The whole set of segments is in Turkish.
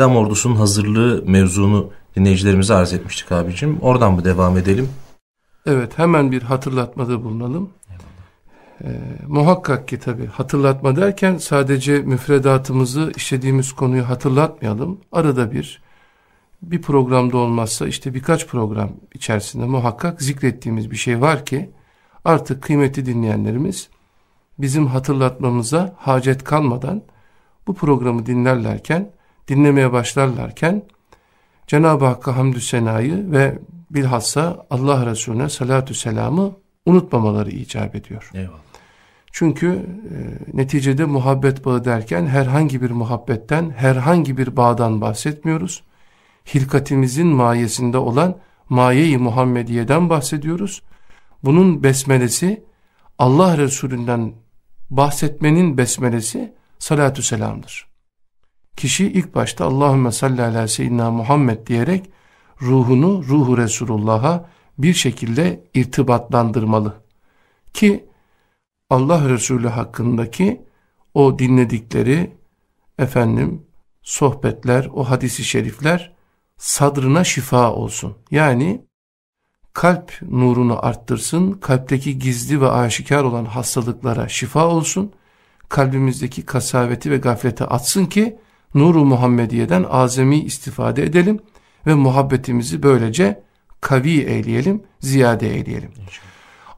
İslam ordusunun hazırlığı mevzunu dinleyicilerimize arz etmiştik abicim. Oradan mı devam edelim? Evet hemen bir hatırlatmada bulunalım. Ee, muhakkak ki tabi hatırlatma derken sadece müfredatımızı işlediğimiz konuyu hatırlatmayalım. Arada bir bir programda olmazsa işte birkaç program içerisinde muhakkak zikrettiğimiz bir şey var ki artık kıymetli dinleyenlerimiz bizim hatırlatmamıza hacet kalmadan bu programı dinlerlerken dinlemeye başlarlarken Cenab-ı Hakk'a hamdü senayı ve bilhassa Allah Resulüne salatü selamı unutmamaları icap ediyor. Eyvallah. Çünkü e, neticede muhabbet bağı derken herhangi bir muhabbetten, herhangi bir bağdan bahsetmiyoruz. Hilkatimizin mayesinde olan maye-i Muhammediye'den bahsediyoruz. Bunun besmelesi Allah Resulünden bahsetmenin besmelesi salatü selamdır. Kişi ilk başta Allahümme salli ala seyyidina Muhammed diyerek ruhunu ruhu Resulullah'a bir şekilde irtibatlandırmalı. Ki Allah Resulü hakkındaki o dinledikleri efendim sohbetler, o hadisi şerifler sadrına şifa olsun. Yani kalp nurunu arttırsın, kalpteki gizli ve aşikar olan hastalıklara şifa olsun, kalbimizdeki kasaveti ve gafleti atsın ki nuru Muhammediye'den azami istifade edelim ve muhabbetimizi böylece kavi eyleyelim, ziyade eyleyelim. İnşallah.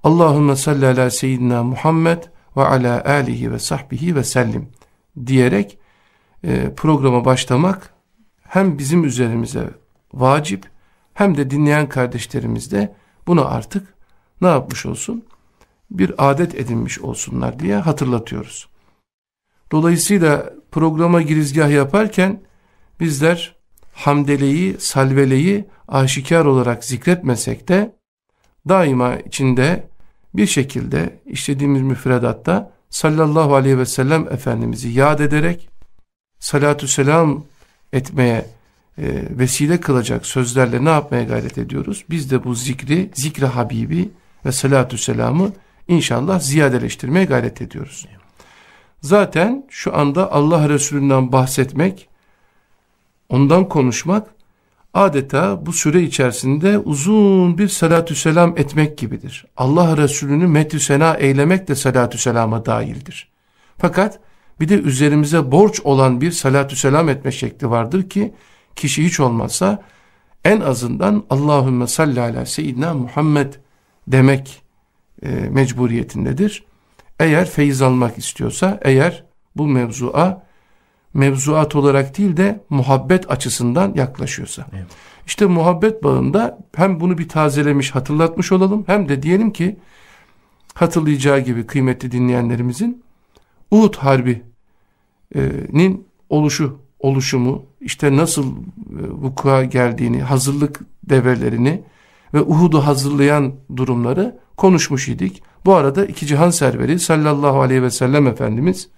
Allahümme salli ala seyyidina Muhammed ve ala alihi ve sahbihi ve sellim diyerek e, programa başlamak hem bizim üzerimize vacip hem de dinleyen kardeşlerimiz de bunu artık ne yapmış olsun? Bir adet edinmiş olsunlar diye hatırlatıyoruz. Dolayısıyla programa girizgah yaparken bizler hamdeleyi, salveleyi aşikar olarak zikretmesek de daima içinde bir şekilde işlediğimiz müfredatta sallallahu aleyhi ve sellem Efendimiz'i yad ederek salatü selam etmeye e, vesile kılacak sözlerle ne yapmaya gayret ediyoruz? Biz de bu zikri, zikre Habibi ve salatü selamı inşallah ziyadeleştirmeye gayret ediyoruz. Zaten şu anda Allah Resulü'nden bahsetmek, ondan konuşmak adeta bu süre içerisinde uzun bir salatü selam etmek gibidir. Allah Resulü'nü metü sena eylemek de salatü selama dahildir. Fakat bir de üzerimize borç olan bir salatü selam etme şekli vardır ki kişi hiç olmazsa en azından Allahümme salli ala seyyidina Muhammed demek e, mecburiyetindedir. Eğer feyiz almak istiyorsa, eğer bu mevzua mevzuat olarak değil de muhabbet açısından yaklaşıyorsa. Evet. İşte muhabbet bağında hem bunu bir tazelemiş, hatırlatmış olalım hem de diyelim ki hatırlayacağı gibi kıymetli dinleyenlerimizin Uhud Harbi'nin oluşu, oluşumu, işte nasıl e, vuku'a geldiğini, hazırlık devrelerini ve Uhud'u hazırlayan durumları konuşmuş idik. Bu arada iki cihan serveri sallallahu aleyhi ve sellem Efendimiz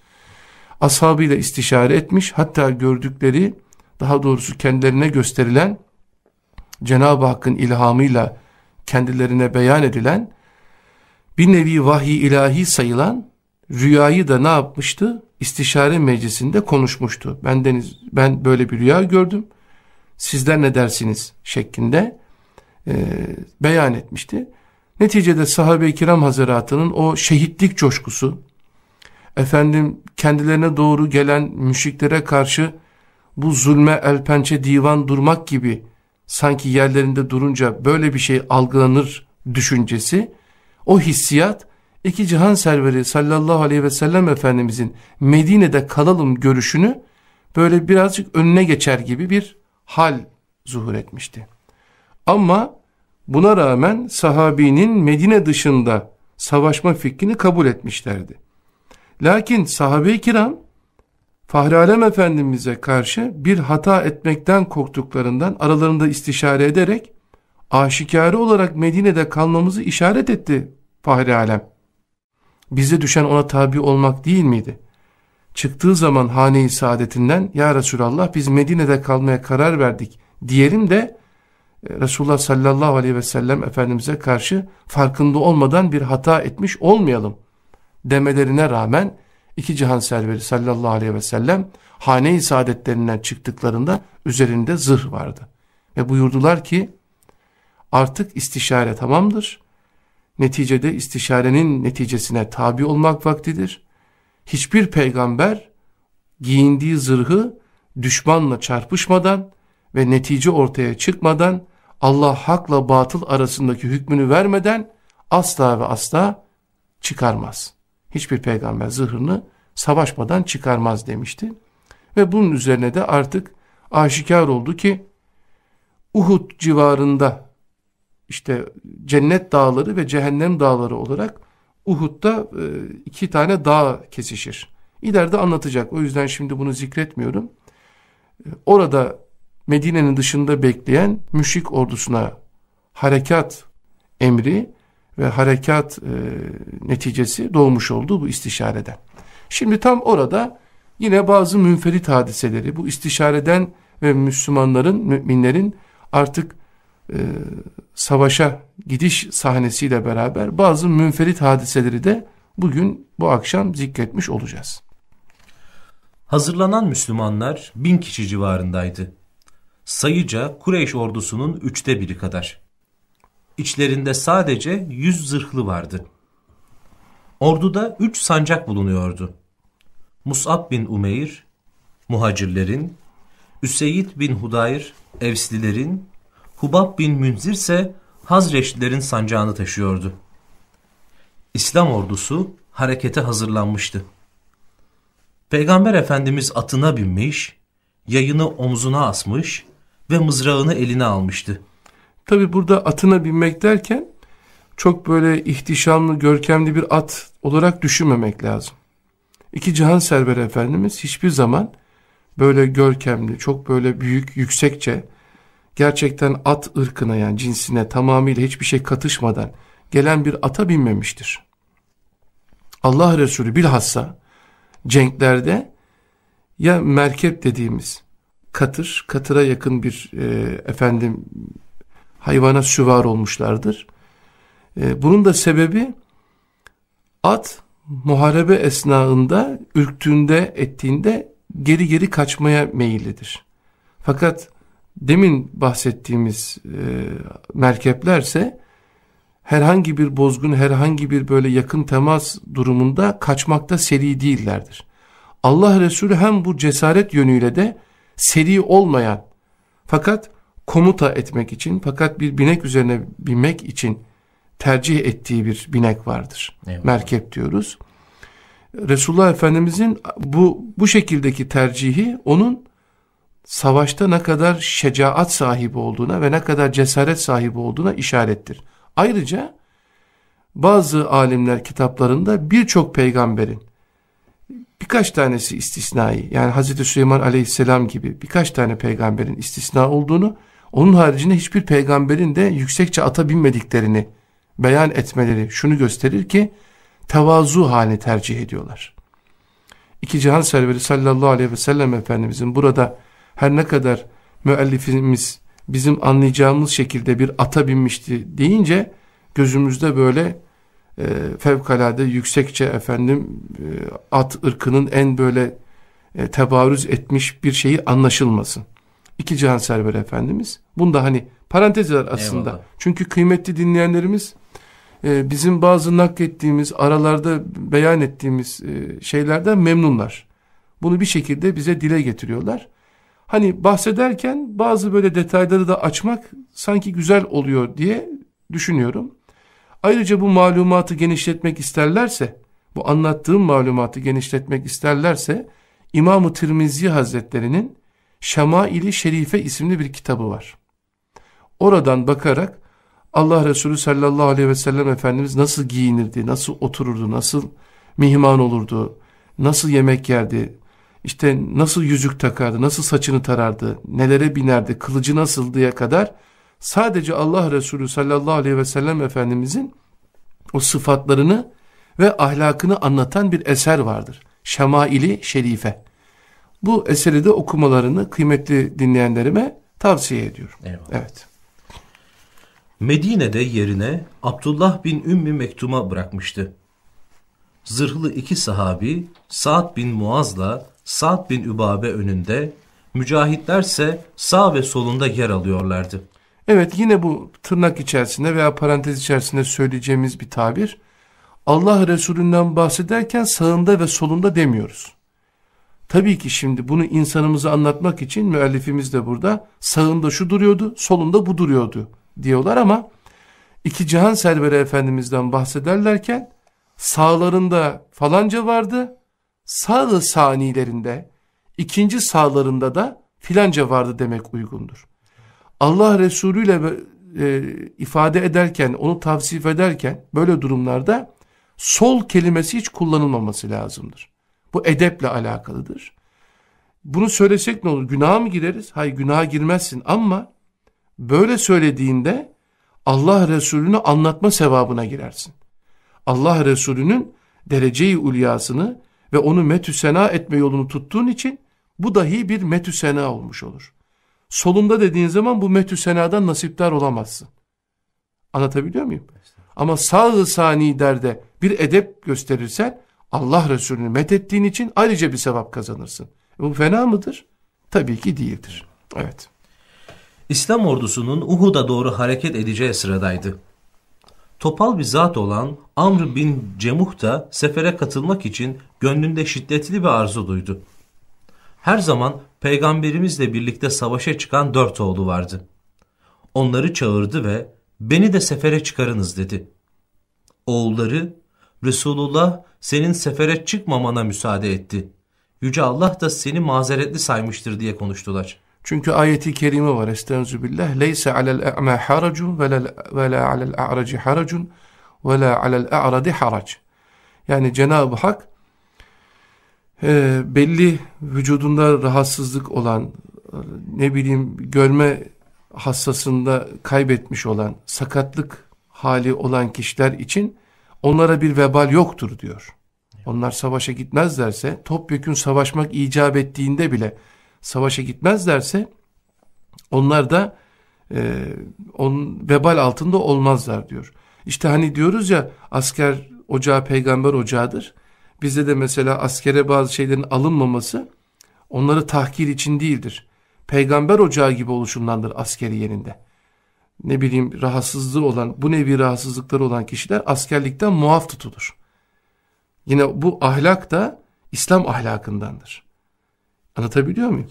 ashabıyla istişare etmiş. Hatta gördükleri daha doğrusu kendilerine gösterilen Cenab-ı Hakk'ın ilhamıyla kendilerine beyan edilen bir nevi vahiy ilahi sayılan rüyayı da ne yapmıştı? İstişare meclisinde konuşmuştu. Ben, deniz, ben böyle bir rüya gördüm. Sizler ne dersiniz? şeklinde e, beyan etmişti. Neticede sahabe-i kiram hazaratının o şehitlik coşkusu, efendim kendilerine doğru gelen müşriklere karşı bu zulme el pençe divan durmak gibi sanki yerlerinde durunca böyle bir şey algılanır düşüncesi, o hissiyat iki cihan serveri sallallahu aleyhi ve sellem Efendimizin Medine'de kalalım görüşünü böyle birazcık önüne geçer gibi bir hal zuhur etmişti. Ama buna rağmen sahabinin Medine dışında savaşma fikrini kabul etmişlerdi. Lakin sahabe-i kiram Fahri Alem Efendimiz'e karşı bir hata etmekten korktuklarından aralarında istişare ederek aşikare olarak Medine'de kalmamızı işaret etti Fahri Alem. Bize düşen ona tabi olmak değil miydi? Çıktığı zaman hane-i saadetinden ya Resulallah biz Medine'de kalmaya karar verdik diyelim de Resulullah sallallahu aleyhi ve sellem Efendimiz'e karşı farkında olmadan bir hata etmiş olmayalım demelerine rağmen iki cihan serveri sallallahu aleyhi ve sellem hane-i saadetlerinden çıktıklarında üzerinde zırh vardı. Ve buyurdular ki artık istişare tamamdır. Neticede istişarenin neticesine tabi olmak vaktidir. Hiçbir peygamber giyindiği zırhı düşmanla çarpışmadan ve netice ortaya çıkmadan Allah hakla batıl arasındaki hükmünü vermeden asla ve asla çıkarmaz. Hiçbir peygamber zırhını savaşmadan çıkarmaz demişti. Ve bunun üzerine de artık aşikar oldu ki Uhud civarında işte cennet dağları ve cehennem dağları olarak Uhud'da e, iki tane dağ kesişir. İleride anlatacak. O yüzden şimdi bunu zikretmiyorum. E, orada Medine'nin dışında bekleyen müşrik ordusuna harekat emri ve harekat e, neticesi doğmuş oldu bu istişareden. Şimdi tam orada yine bazı münferit hadiseleri bu istişareden ve Müslümanların, müminlerin artık e, savaşa gidiş sahnesiyle beraber bazı münferit hadiseleri de bugün bu akşam zikretmiş olacağız. Hazırlanan Müslümanlar bin kişi civarındaydı. Sayıca Kureyş ordusunun üçte biri kadar. İçlerinde sadece yüz zırhlı vardı. Orduda üç sancak bulunuyordu. Mus'ab bin Umeyr, muhacirlerin, Üseyd bin Hudayr, Evslilerin, Hubab bin Münzir ise Hazreçlilerin sancağını taşıyordu. İslam ordusu harekete hazırlanmıştı. Peygamber Efendimiz atına binmiş, yayını omzuna asmış ve mızrağını eline almıştı. Tabi burada atına binmek derken çok böyle ihtişamlı, görkemli bir at olarak düşünmemek lazım. İki cihan serveri Efendimiz hiçbir zaman böyle görkemli, çok böyle büyük, yüksekçe, gerçekten at ırkına yani cinsine tamamıyla hiçbir şey katışmadan gelen bir ata binmemiştir. Allah Resulü bilhassa cenklerde ya merkep dediğimiz katır, katıra yakın bir e, efendim hayvana süvar olmuşlardır. E, bunun da sebebi at muharebe esnasında ürktüğünde ettiğinde geri geri kaçmaya meyillidir. Fakat demin bahsettiğimiz e, merkeplerse herhangi bir bozgun, herhangi bir böyle yakın temas durumunda kaçmakta seri değillerdir. Allah Resulü hem bu cesaret yönüyle de seri olmayan fakat komuta etmek için fakat bir binek üzerine binmek için tercih ettiği bir binek vardır. Eyvallah. Merkep diyoruz. Resulullah Efendimizin bu bu şekildeki tercihi onun savaşta ne kadar şecaat sahibi olduğuna ve ne kadar cesaret sahibi olduğuna işarettir. Ayrıca bazı alimler kitaplarında birçok peygamberin birkaç tanesi istisnai yani Hazreti Süleyman aleyhisselam gibi birkaç tane peygamberin istisna olduğunu onun haricinde hiçbir peygamberin de yüksekçe ata binmediklerini beyan etmeleri şunu gösterir ki tevazu halini tercih ediyorlar. İki cihan serveri sallallahu aleyhi ve sellem Efendimizin burada her ne kadar müellifimiz bizim anlayacağımız şekilde bir ata binmişti deyince gözümüzde böyle e, fevkalade yüksekçe efendim e, at ırkının en böyle e, tebarüz etmiş bir şeyi anlaşılmasın. İki cihan server efendimiz. Bunda hani parantezler aslında. Eyvallah. Çünkü kıymetli dinleyenlerimiz e, bizim bazı naklettiğimiz aralarda beyan ettiğimiz e, şeylerden memnunlar. Bunu bir şekilde bize dile getiriyorlar. Hani bahsederken bazı böyle detayları da açmak sanki güzel oluyor diye düşünüyorum. Ayrıca bu malumatı genişletmek isterlerse, bu anlattığım malumatı genişletmek isterlerse İmam-ı Tirmizi Hazretlerinin Şemaili Şerife isimli bir kitabı var. Oradan bakarak Allah Resulü sallallahu aleyhi ve sellem Efendimiz nasıl giyinirdi, nasıl otururdu, nasıl mihman olurdu, nasıl yemek yerdi, işte nasıl yüzük takardı, nasıl saçını tarardı, nelere binerdi, kılıcı nasıl diye kadar sadece Allah Resulü sallallahu aleyhi ve sellem Efendimizin o sıfatlarını ve ahlakını anlatan bir eser vardır. Şemaili Şerife. Bu eseri de okumalarını kıymetli dinleyenlerime tavsiye ediyorum. Eyvallah. Evet. Medine'de yerine Abdullah bin Ümmü Mektum'a bırakmıştı. zırhlı iki sahabi Sa'd bin Muaz'la Sa'd bin Übabe önünde, mücahitlerse sağ ve solunda yer alıyorlardı. Evet yine bu tırnak içerisinde veya parantez içerisinde söyleyeceğimiz bir tabir. Allah Resulünden bahsederken sağında ve solunda demiyoruz. Tabii ki şimdi bunu insanımıza anlatmak için müellifimiz de burada sağında şu duruyordu, solunda bu duruyordu diyorlar ama iki cihan serveri efendimizden bahsederlerken sağlarında falanca vardı, sağ sanilerinde, ikinci sağlarında da filanca vardı demek uygundur. Allah Resulü ile e, ifade ederken, onu tavsif ederken böyle durumlarda sol kelimesi hiç kullanılmaması lazımdır. Bu edeple alakalıdır. Bunu söylesek ne olur? Günaha mı gireriz? Hayır günaha girmezsin ama böyle söylediğinde Allah Resulü'nü anlatma sevabına girersin. Allah Resulü'nün dereceyi ulyasını ve onu metüsena etme yolunu tuttuğun için bu dahi bir metüsena olmuş olur. Solunda dediğin zaman bu metüsenadan nasiptar olamazsın. Anlatabiliyor muyum? Ama sağ-ı sani derde bir edep gösterirsen Allah Resulü'nü methettiğin için ayrıca bir sevap kazanırsın. Bu fena mıdır? Tabii ki değildir. Evet. İslam ordusunun Uhud'a doğru hareket edeceği sıradaydı. Topal bir zat olan Amr bin Cemuh da sefere katılmak için gönlünde şiddetli bir arzu duydu. Her zaman peygamberimizle birlikte savaşa çıkan dört oğlu vardı. Onları çağırdı ve beni de sefere çıkarınız dedi. Oğulları Resulullah senin sefere çıkmamana müsaade etti. Yüce Allah da seni mazeretli saymıştır diye konuştular. Çünkü ayeti kerime var. Estaizu billah. Leyse alel e'ma haracun ve la alel a'raci haracun ve la alel a'radi harac. Yani Cenab-ı Hak e, belli vücudunda rahatsızlık olan ne bileyim görme hassasında kaybetmiş olan sakatlık hali olan kişiler için onlara bir vebal yoktur diyor. Onlar savaşa gitmezlerse topyekun savaşmak icap ettiğinde bile savaşa gitmezlerse onlar da e, on, vebal altında olmazlar diyor. İşte hani diyoruz ya asker ocağı peygamber ocağıdır. Bizde de mesela askere bazı şeylerin alınmaması onları tahkir için değildir. Peygamber ocağı gibi oluşundandır askeri yerinde. Ne bileyim rahatsızlığı olan, bu nevi rahatsızlıkları olan kişiler askerlikten muaf tutulur. Yine bu ahlak da İslam ahlakındandır. Anlatabiliyor muyum?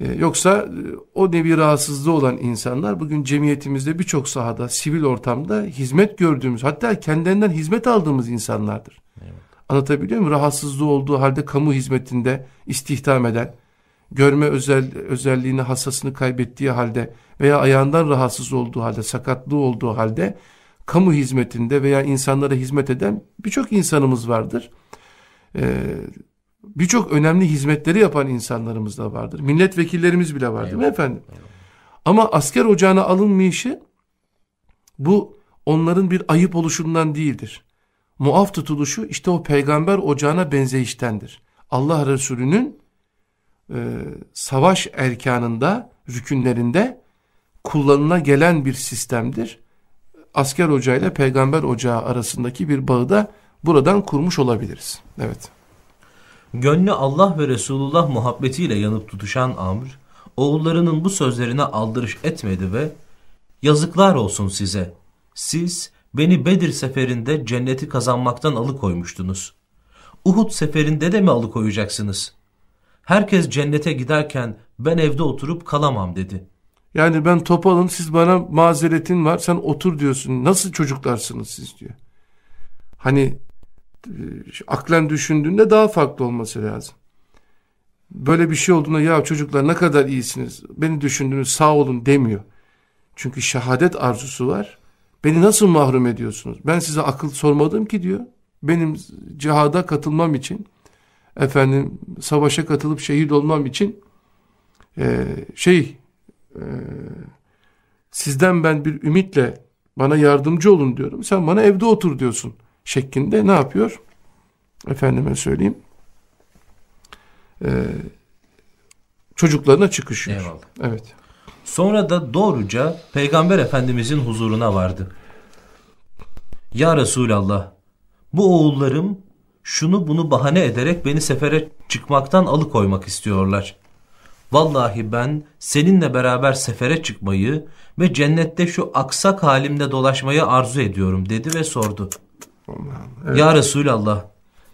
Ee, yoksa e, o nevi rahatsızlığı olan insanlar bugün cemiyetimizde birçok sahada, sivil ortamda hizmet gördüğümüz, hatta kendilerinden hizmet aldığımız insanlardır. Evet. Anlatabiliyor muyum? Rahatsızlığı olduğu halde kamu hizmetinde istihdam eden, görme özel, özelliğini, hassasını kaybettiği halde veya ayağından rahatsız olduğu halde, sakatlığı olduğu halde kamu hizmetinde veya insanlara hizmet eden birçok insanımız vardır. Ee, birçok önemli hizmetleri yapan insanlarımız da vardır. Milletvekillerimiz bile vardır Eyvallah. efendim? Ama asker ocağına alınmayışı bu onların bir ayıp oluşundan değildir. Muaf tutuluşu işte o peygamber ocağına benzeyiştendir. Allah Resulü'nün e, savaş erkanında, rükünlerinde kullanıla gelen bir sistemdir. Asker ocağıyla peygamber ocağı arasındaki bir bağı da buradan kurmuş olabiliriz. Evet. Gönlü Allah ve Resulullah muhabbetiyle yanıp tutuşan Amr, oğullarının bu sözlerine aldırış etmedi ve yazıklar olsun size. Siz beni Bedir seferinde cenneti kazanmaktan alıkoymuştunuz. Uhud seferinde de mi alıkoyacaksınız? Herkes cennete giderken ben evde oturup kalamam dedi. Yani ben topalım siz bana mazeretin var sen otur diyorsun. Nasıl çocuklarsınız siz diyor. Hani e, aklen düşündüğünde daha farklı olması lazım. Böyle bir şey olduğunda ya çocuklar ne kadar iyisiniz beni düşündünüz sağ olun demiyor. Çünkü şehadet arzusu var. Beni nasıl mahrum ediyorsunuz? Ben size akıl sormadım ki diyor. Benim cihada katılmam için efendim savaşa katılıp şehit olmam için e, şey e, sizden ben bir ümitle bana yardımcı olun diyorum. Sen bana evde otur diyorsun şeklinde ne yapıyor? Efendime söyleyeyim. E, çocuklarına çıkışıyor. Eyvallah. Evet. Sonra da doğruca Peygamber Efendimizin huzuruna vardı. Ya Resulallah bu oğullarım şunu bunu bahane ederek beni sefere çıkmaktan alıkoymak istiyorlar. Vallahi ben seninle beraber sefere çıkmayı ve cennette şu aksak halimde dolaşmayı arzu ediyorum dedi ve sordu. Evet. Ya Resulallah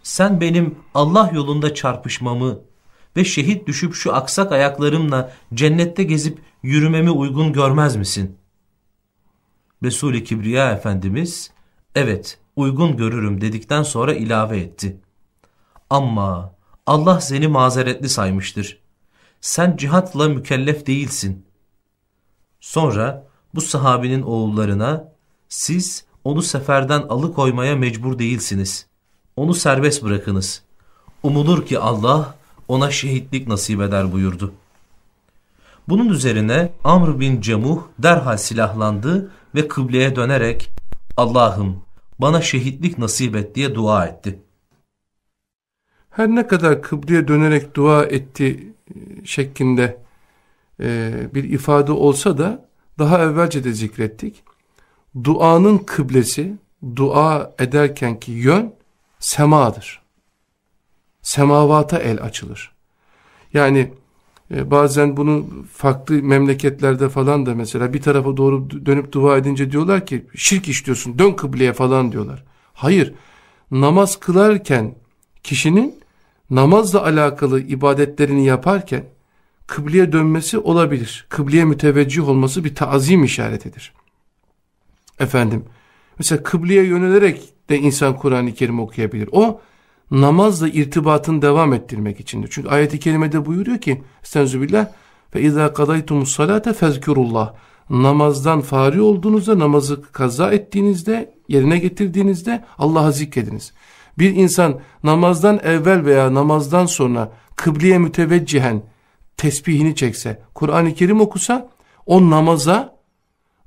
sen benim Allah yolunda çarpışmamı ve şehit düşüp şu aksak ayaklarımla cennette gezip yürümemi uygun görmez misin? Resul-i Kibriya Efendimiz evet uygun görürüm dedikten sonra ilave etti. Ama Allah seni mazeretli saymıştır. Sen cihatla mükellef değilsin. Sonra bu sahabinin oğullarına siz onu seferden alıkoymaya mecbur değilsiniz. Onu serbest bırakınız. Umulur ki Allah ona şehitlik nasip eder buyurdu. Bunun üzerine Amr bin Cemuh derhal silahlandı ve kıbleye dönerek Allah'ım bana şehitlik nasip et diye dua etti. Her ne kadar kıbleye dönerek dua etti e, şeklinde e, bir ifade olsa da daha evvelce de zikrettik. Duanın kıblesi, dua ederkenki yön semadır. Semavata el açılır. Yani bazen bunu farklı memleketlerde falan da mesela bir tarafa doğru dönüp dua edince diyorlar ki şirk işliyorsun dön kıbleye falan diyorlar. Hayır namaz kılarken kişinin namazla alakalı ibadetlerini yaparken kıbleye dönmesi olabilir. Kıbleye müteveccih olması bir tazim işaretidir. Efendim mesela kıbleye yönelerek de insan Kur'an-ı Kerim okuyabilir. O namazla irtibatını devam ettirmek içindir. Çünkü ayet-i kerimede buyuruyor ki Estağfirullah ve izâ kadaytumus salate fezkurullah namazdan fari olduğunuzda namazı kaza ettiğinizde yerine getirdiğinizde Allah'ı zikrediniz. Bir insan namazdan evvel veya namazdan sonra kıbleye müteveccihen tesbihini çekse, Kur'an-ı Kerim okusa o namaza,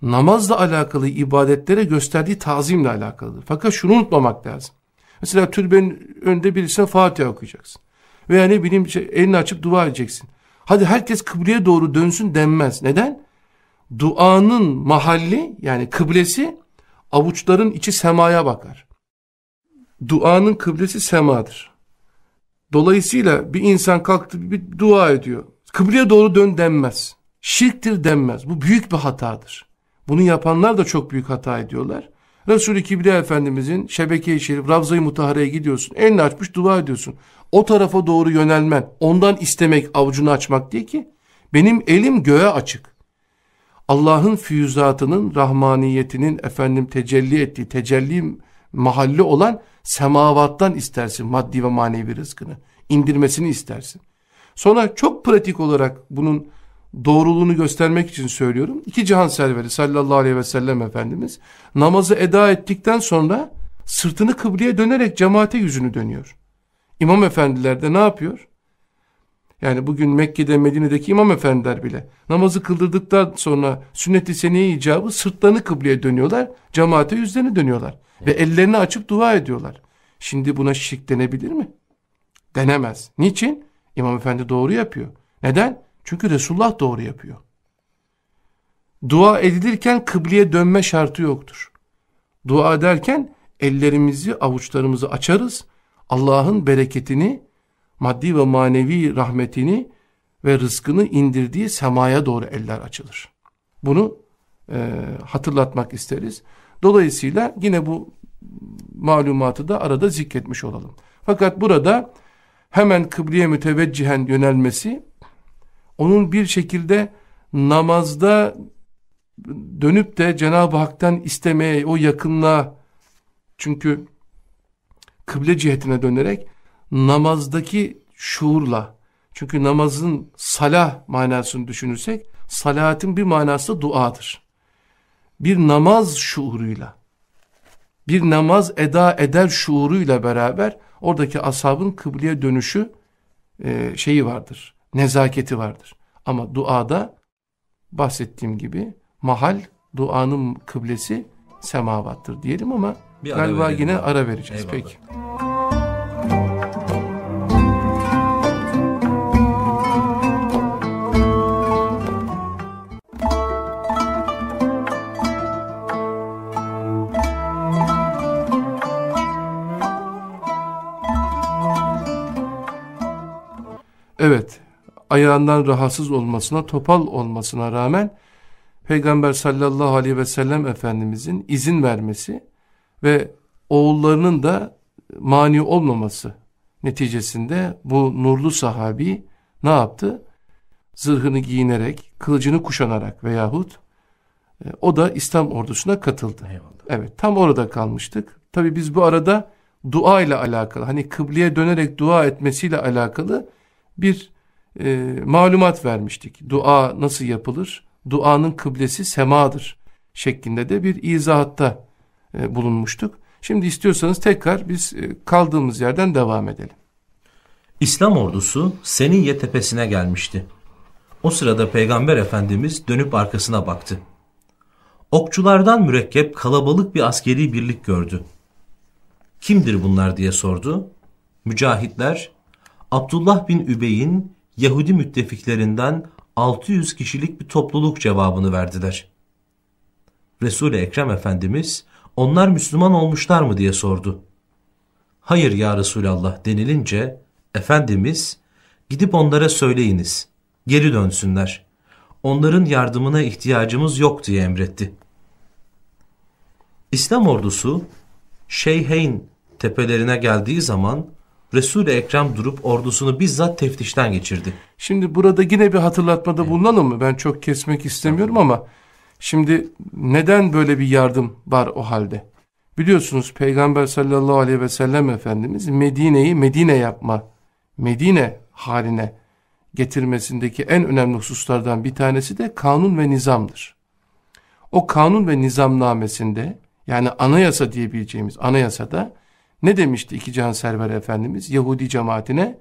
namazla alakalı ibadetlere gösterdiği tazimle alakalıdır. Fakat şunu unutmamak lazım. Mesela türbenin önünde birisine Fatiha okuyacaksın. Veya ne bileyim şey, elini açıp dua edeceksin. Hadi herkes kıbleye doğru dönsün denmez. Neden? Duanın mahalli yani kıblesi avuçların içi semaya bakar. Duanın kıblesi semadır. Dolayısıyla bir insan kalktı bir dua ediyor. Kıbleye doğru dön denmez. Şirktir denmez. Bu büyük bir hatadır. Bunu yapanlar da çok büyük hata ediyorlar. Resul-i Kibriya Efendimizin şebeke-i şerif, Ravza-i Mutahara'ya gidiyorsun. Elini açmış dua ediyorsun. O tarafa doğru yönelmen, ondan istemek, avucunu açmak değil ki. Benim elim göğe açık. Allah'ın füyüzatının, rahmaniyetinin efendim tecelli ettiği, tecelli mahalli olan semavattan istersin maddi ve manevi rızkını. indirmesini istersin. Sonra çok pratik olarak bunun doğruluğunu göstermek için söylüyorum. İki cihan serveri sallallahu aleyhi ve sellem Efendimiz namazı eda ettikten sonra sırtını kıbleye dönerek cemaate yüzünü dönüyor. İmam efendiler de ne yapıyor? Yani bugün Mekke'de Medine'deki imam efendiler bile namazı kıldırdıktan sonra sünnet-i seneye icabı sırtlarını kıbleye dönüyorlar. Cemaate yüzlerini dönüyorlar. Ve ellerini açıp dua ediyorlar. Şimdi buna şirk denebilir mi? Denemez. Niçin? İmam efendi doğru yapıyor. Neden? Çünkü Resulullah doğru yapıyor. Dua edilirken kıbleye dönme şartı yoktur. Dua ederken ellerimizi avuçlarımızı açarız. Allah'ın bereketini, maddi ve manevi rahmetini ve rızkını indirdiği semaya doğru eller açılır. Bunu e, hatırlatmak isteriz. Dolayısıyla yine bu malumatı da arada zikretmiş olalım. Fakat burada hemen kıbleye müteveccihen yönelmesi onun bir şekilde namazda dönüp de Cenab-ı Hak'tan istemeye, o yakınlığa çünkü kıble cihetine dönerek namazdaki şuurla çünkü namazın salah manasını düşünürsek salatin bir manası duadır. Bir namaz şuuruyla bir namaz eda eder şuuruyla beraber oradaki ashabın kıbleye dönüşü e, şeyi vardır nezaketi vardır. Ama duada bahsettiğim gibi mahal duanın kıblesi semavattır diyelim ama bir galiba ara yine ara vereceğiz. Eyvallah. Peki. Evet, ayağından rahatsız olmasına, topal olmasına rağmen Peygamber sallallahu aleyhi ve sellem Efendimizin izin vermesi ve oğullarının da mani olmaması neticesinde bu nurlu sahabi ne yaptı? Zırhını giyinerek, kılıcını kuşanarak veyahut e, o da İslam ordusuna katıldı. Eyvallah. Evet tam orada kalmıştık. Tabi biz bu arada dua ile alakalı hani kıbleye dönerek dua etmesiyle alakalı bir e, malumat vermiştik. Dua nasıl yapılır? Duanın kıblesi semadır şeklinde de bir izahatta e, bulunmuştuk. Şimdi istiyorsanız tekrar biz e, kaldığımız yerden devam edelim. İslam ordusu Seniyye tepesine gelmişti. O sırada Peygamber Efendimiz dönüp arkasına baktı. Okçulardan mürekkep kalabalık bir askeri birlik gördü. Kimdir bunlar diye sordu. Mücahitler Abdullah bin Übey'in Yahudi müttefiklerinden 600 kişilik bir topluluk cevabını verdiler. Resul-i Ekrem Efendimiz onlar Müslüman olmuşlar mı diye sordu. Hayır ya Resulallah denilince Efendimiz gidip onlara söyleyiniz geri dönsünler. Onların yardımına ihtiyacımız yok diye emretti. İslam ordusu Şeyheyn tepelerine geldiği zaman Resul-i Ekrem durup ordusunu bizzat teftişten geçirdi. Şimdi burada yine bir hatırlatmada evet. bulunalım mı? Ben çok kesmek istemiyorum tamam. ama şimdi neden böyle bir yardım var o halde? Biliyorsunuz Peygamber sallallahu aleyhi ve sellem Efendimiz Medine'yi Medine yapma, Medine haline getirmesindeki en önemli hususlardan bir tanesi de kanun ve nizamdır. O kanun ve nizamnamesinde yani anayasa diyebileceğimiz anayasada ne demişti iki can server efendimiz Yahudi cemaatine?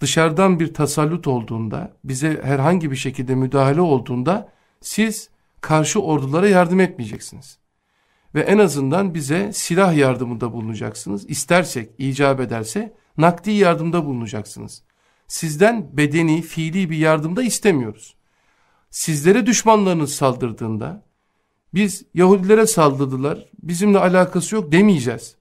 Dışarıdan bir tasallut olduğunda, bize herhangi bir şekilde müdahale olduğunda siz karşı ordulara yardım etmeyeceksiniz. Ve en azından bize silah yardımında bulunacaksınız. İstersek, icap ederse nakdi yardımda bulunacaksınız. Sizden bedeni, fiili bir yardımda istemiyoruz. Sizlere düşmanlarınız saldırdığında, biz Yahudilere saldırdılar, bizimle alakası yok demeyeceğiz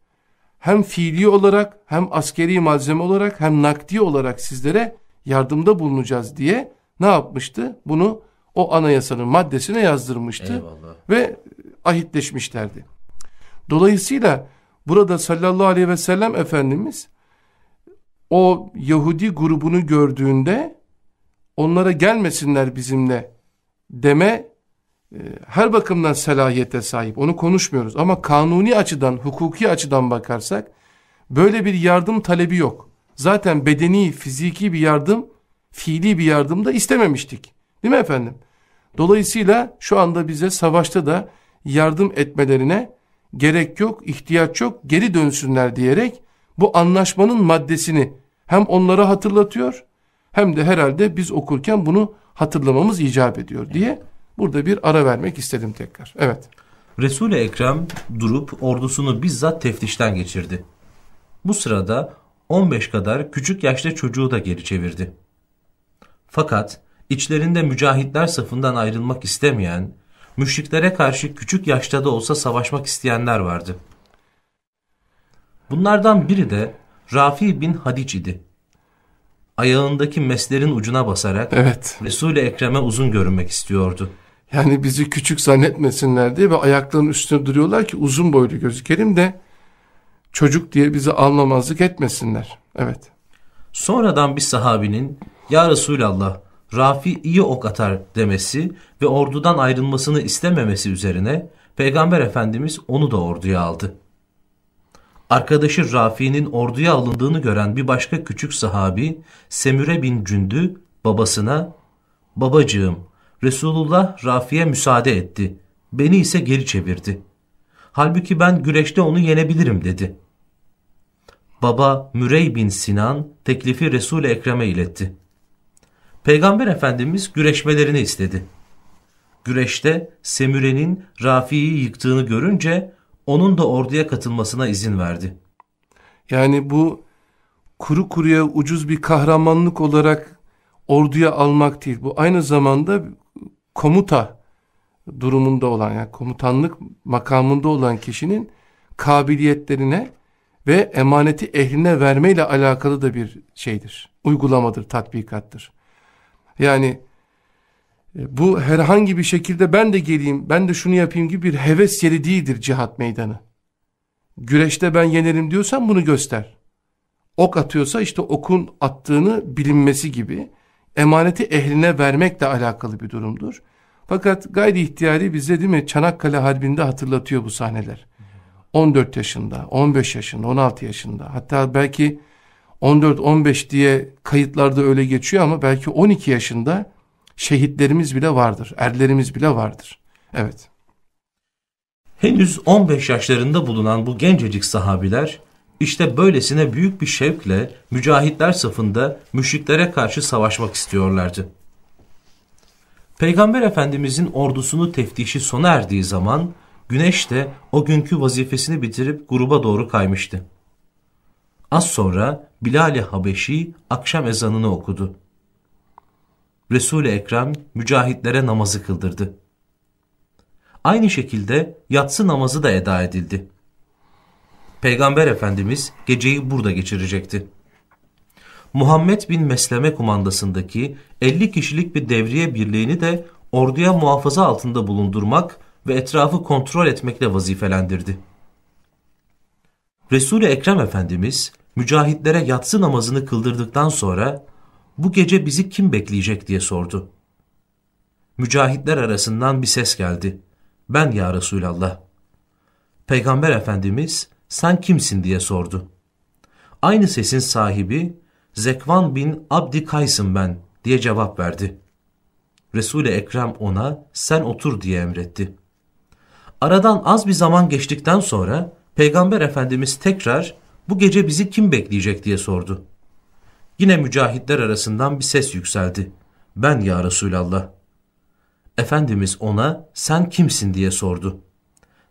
hem fiili olarak hem askeri malzeme olarak hem nakdi olarak sizlere yardımda bulunacağız diye ne yapmıştı? Bunu o anayasanın maddesine yazdırmıştı Eyvallah. ve ahitleşmişlerdi. Dolayısıyla burada sallallahu aleyhi ve sellem Efendimiz o Yahudi grubunu gördüğünde onlara gelmesinler bizimle deme her bakımdan selahiyete sahip. Onu konuşmuyoruz ama kanuni açıdan, hukuki açıdan bakarsak böyle bir yardım talebi yok. Zaten bedeni, fiziki bir yardım, fiili bir yardım da istememiştik. Değil mi efendim? Dolayısıyla şu anda bize savaşta da yardım etmelerine gerek yok, ihtiyaç yok, geri dönsünler diyerek bu anlaşmanın maddesini hem onlara hatırlatıyor hem de herhalde biz okurken bunu hatırlamamız icap ediyor diye Burada bir ara vermek istedim tekrar. Evet. Resul-i Ekrem durup ordusunu bizzat teftişten geçirdi. Bu sırada 15 kadar küçük yaşta çocuğu da geri çevirdi. Fakat içlerinde mücahitler safından ayrılmak istemeyen, müşriklere karşı küçük yaşta da olsa savaşmak isteyenler vardı. Bunlardan biri de Rafi bin Hadic idi. Ayağındaki meslerin ucuna basarak evet. Resul-i Ekrem'e uzun görünmek istiyordu. Yani bizi küçük zannetmesinler diye ve ayaklarının üstüne duruyorlar ki uzun boylu gözükelim de çocuk diye bizi anlamazlık etmesinler. Evet. Sonradan bir sahabinin ya Resulallah Rafi iyi ok atar demesi ve ordudan ayrılmasını istememesi üzerine Peygamber Efendimiz onu da orduya aldı. Arkadaşı Rafi'nin orduya alındığını gören bir başka küçük sahabi Semüre bin Cündü babasına babacığım Resulullah Rafi'ye müsaade etti. Beni ise geri çevirdi. Halbuki ben güreşte onu yenebilirim dedi. Baba Mürey bin Sinan teklifi Resul-i Ekrem'e iletti. Peygamber Efendimiz güreşmelerini istedi. Güreşte Semüre'nin Rafi'yi yıktığını görünce onun da orduya katılmasına izin verdi. Yani bu kuru kuruya ucuz bir kahramanlık olarak orduya almak değil. Bu aynı zamanda komuta durumunda olan yani komutanlık makamında olan kişinin kabiliyetlerine ve emaneti ehline vermeyle alakalı da bir şeydir. uygulamadır, tatbikattır. Yani e, bu herhangi bir şekilde ben de geleyim, ben de şunu yapayım gibi bir heves yeri değildir cihat meydanı. Güreşte ben yenerim diyorsan bunu göster. Ok atıyorsa işte okun attığını bilinmesi gibi emaneti ehline vermekle alakalı bir durumdur. Fakat gayri ihtiyari bize değil mi Çanakkale Harbi'nde hatırlatıyor bu sahneler. 14 yaşında, 15 yaşında, 16 yaşında hatta belki 14-15 diye kayıtlarda öyle geçiyor ama belki 12 yaşında şehitlerimiz bile vardır, erlerimiz bile vardır. Evet. Henüz 15 yaşlarında bulunan bu gencecik sahabiler işte böylesine büyük bir şevkle mücahitler safında müşriklere karşı savaşmak istiyorlardı. Peygamber Efendimizin ordusunu teftişi sona erdiği zaman güneş de o günkü vazifesini bitirip gruba doğru kaymıştı. Az sonra Bilal-i Habeşi akşam ezanını okudu. Resul-i Ekrem mücahitlere namazı kıldırdı. Aynı şekilde yatsı namazı da eda edildi. Peygamber Efendimiz geceyi burada geçirecekti. Muhammed bin Mesleme kumandasındaki 50 kişilik bir devriye birliğini de orduya muhafaza altında bulundurmak ve etrafı kontrol etmekle vazifelendirdi. Resul-i Ekrem Efendimiz mücahitlere yatsı namazını kıldırdıktan sonra bu gece bizi kim bekleyecek diye sordu. Mücahitler arasından bir ses geldi. Ben ya Resulallah. Peygamber Efendimiz sen kimsin diye sordu. Aynı sesin sahibi Zekvan bin Abdi Kays'ım ben diye cevap verdi. Resul-i Ekrem ona sen otur diye emretti. Aradan az bir zaman geçtikten sonra Peygamber Efendimiz tekrar bu gece bizi kim bekleyecek diye sordu. Yine mücahitler arasından bir ses yükseldi. Ben ya Resulallah. Efendimiz ona sen kimsin diye sordu.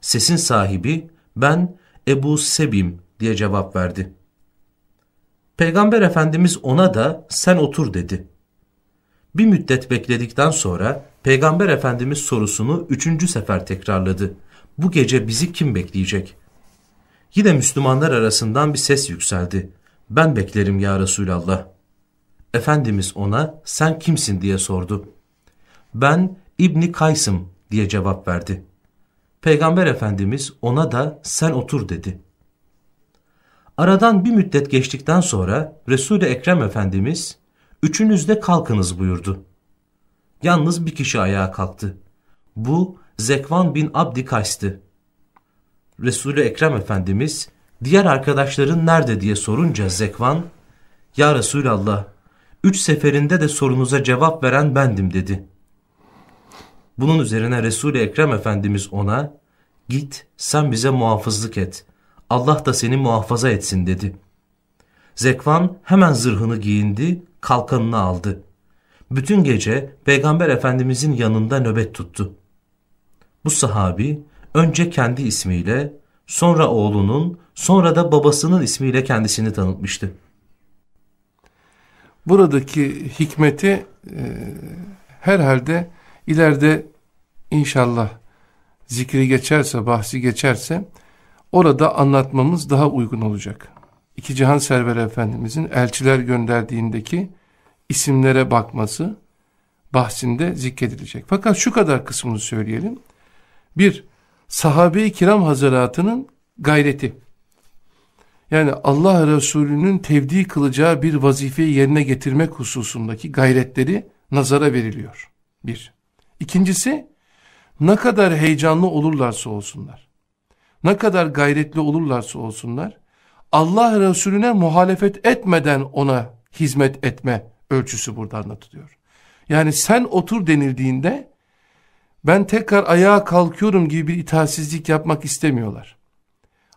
Sesin sahibi ben Ebu Sebim diye cevap verdi. Peygamber Efendimiz ona da sen otur dedi. Bir müddet bekledikten sonra Peygamber Efendimiz sorusunu üçüncü sefer tekrarladı. Bu gece bizi kim bekleyecek? Yine Müslümanlar arasından bir ses yükseldi. Ben beklerim ya Resulallah. Efendimiz ona sen kimsin diye sordu. Ben İbni Kays'ım diye cevap verdi. Peygamber Efendimiz ona da sen otur dedi. Aradan bir müddet geçtikten sonra Resul-i Ekrem Efendimiz üçünüz de kalkınız buyurdu. Yalnız bir kişi ayağa kalktı. Bu Zekvan bin Abdi Kays'tı. Resul-i Ekrem Efendimiz diğer arkadaşların nerede diye sorunca Zekvan, Ya Resulallah, üç seferinde de sorunuza cevap veren bendim dedi. Bunun üzerine Resul-i Ekrem Efendimiz ona, git sen bize muhafızlık et, Allah da seni muhafaza etsin dedi. Zekvan hemen zırhını giyindi, kalkanını aldı. Bütün gece Peygamber Efendimizin yanında nöbet tuttu. Bu sahabi önce kendi ismiyle, sonra oğlunun, sonra da babasının ismiyle kendisini tanıtmıştı. Buradaki hikmeti e, herhalde ileride inşallah zikri geçerse, bahsi geçerse orada anlatmamız daha uygun olacak. İki Cihan Server Efendimizin elçiler gönderdiğindeki isimlere bakması bahsinde zikredilecek. Fakat şu kadar kısmını söyleyelim. Bir, sahabe-i kiram hazaratının gayreti. Yani Allah Resulü'nün tevdi kılacağı bir vazifeyi yerine getirmek hususundaki gayretleri nazara veriliyor. Bir. İkincisi, ne kadar heyecanlı olurlarsa olsunlar, ne kadar gayretli olurlarsa olsunlar, Allah Resulüne muhalefet etmeden ona hizmet etme ölçüsü burada anlatılıyor. Yani sen otur denildiğinde ben tekrar ayağa kalkıyorum gibi bir itaatsizlik yapmak istemiyorlar.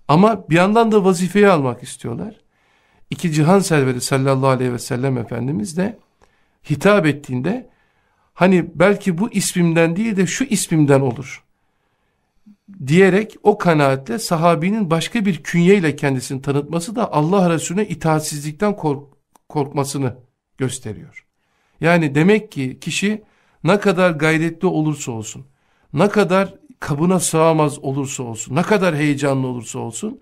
Ama bir yandan da vazifeyi almak istiyorlar. İki cihan serveri sallallahu aleyhi ve sellem Efendimiz de hitap ettiğinde hani belki bu ismimden değil de şu ismimden olur diyerek o kanaatle sahabinin başka bir künyeyle kendisini tanıtması da Allah Resulüne itaatsizlikten kork korkmasını gösteriyor. Yani demek ki kişi ne kadar gayretli olursa olsun, ne kadar kabına sığamaz olursa olsun, ne kadar heyecanlı olursa olsun,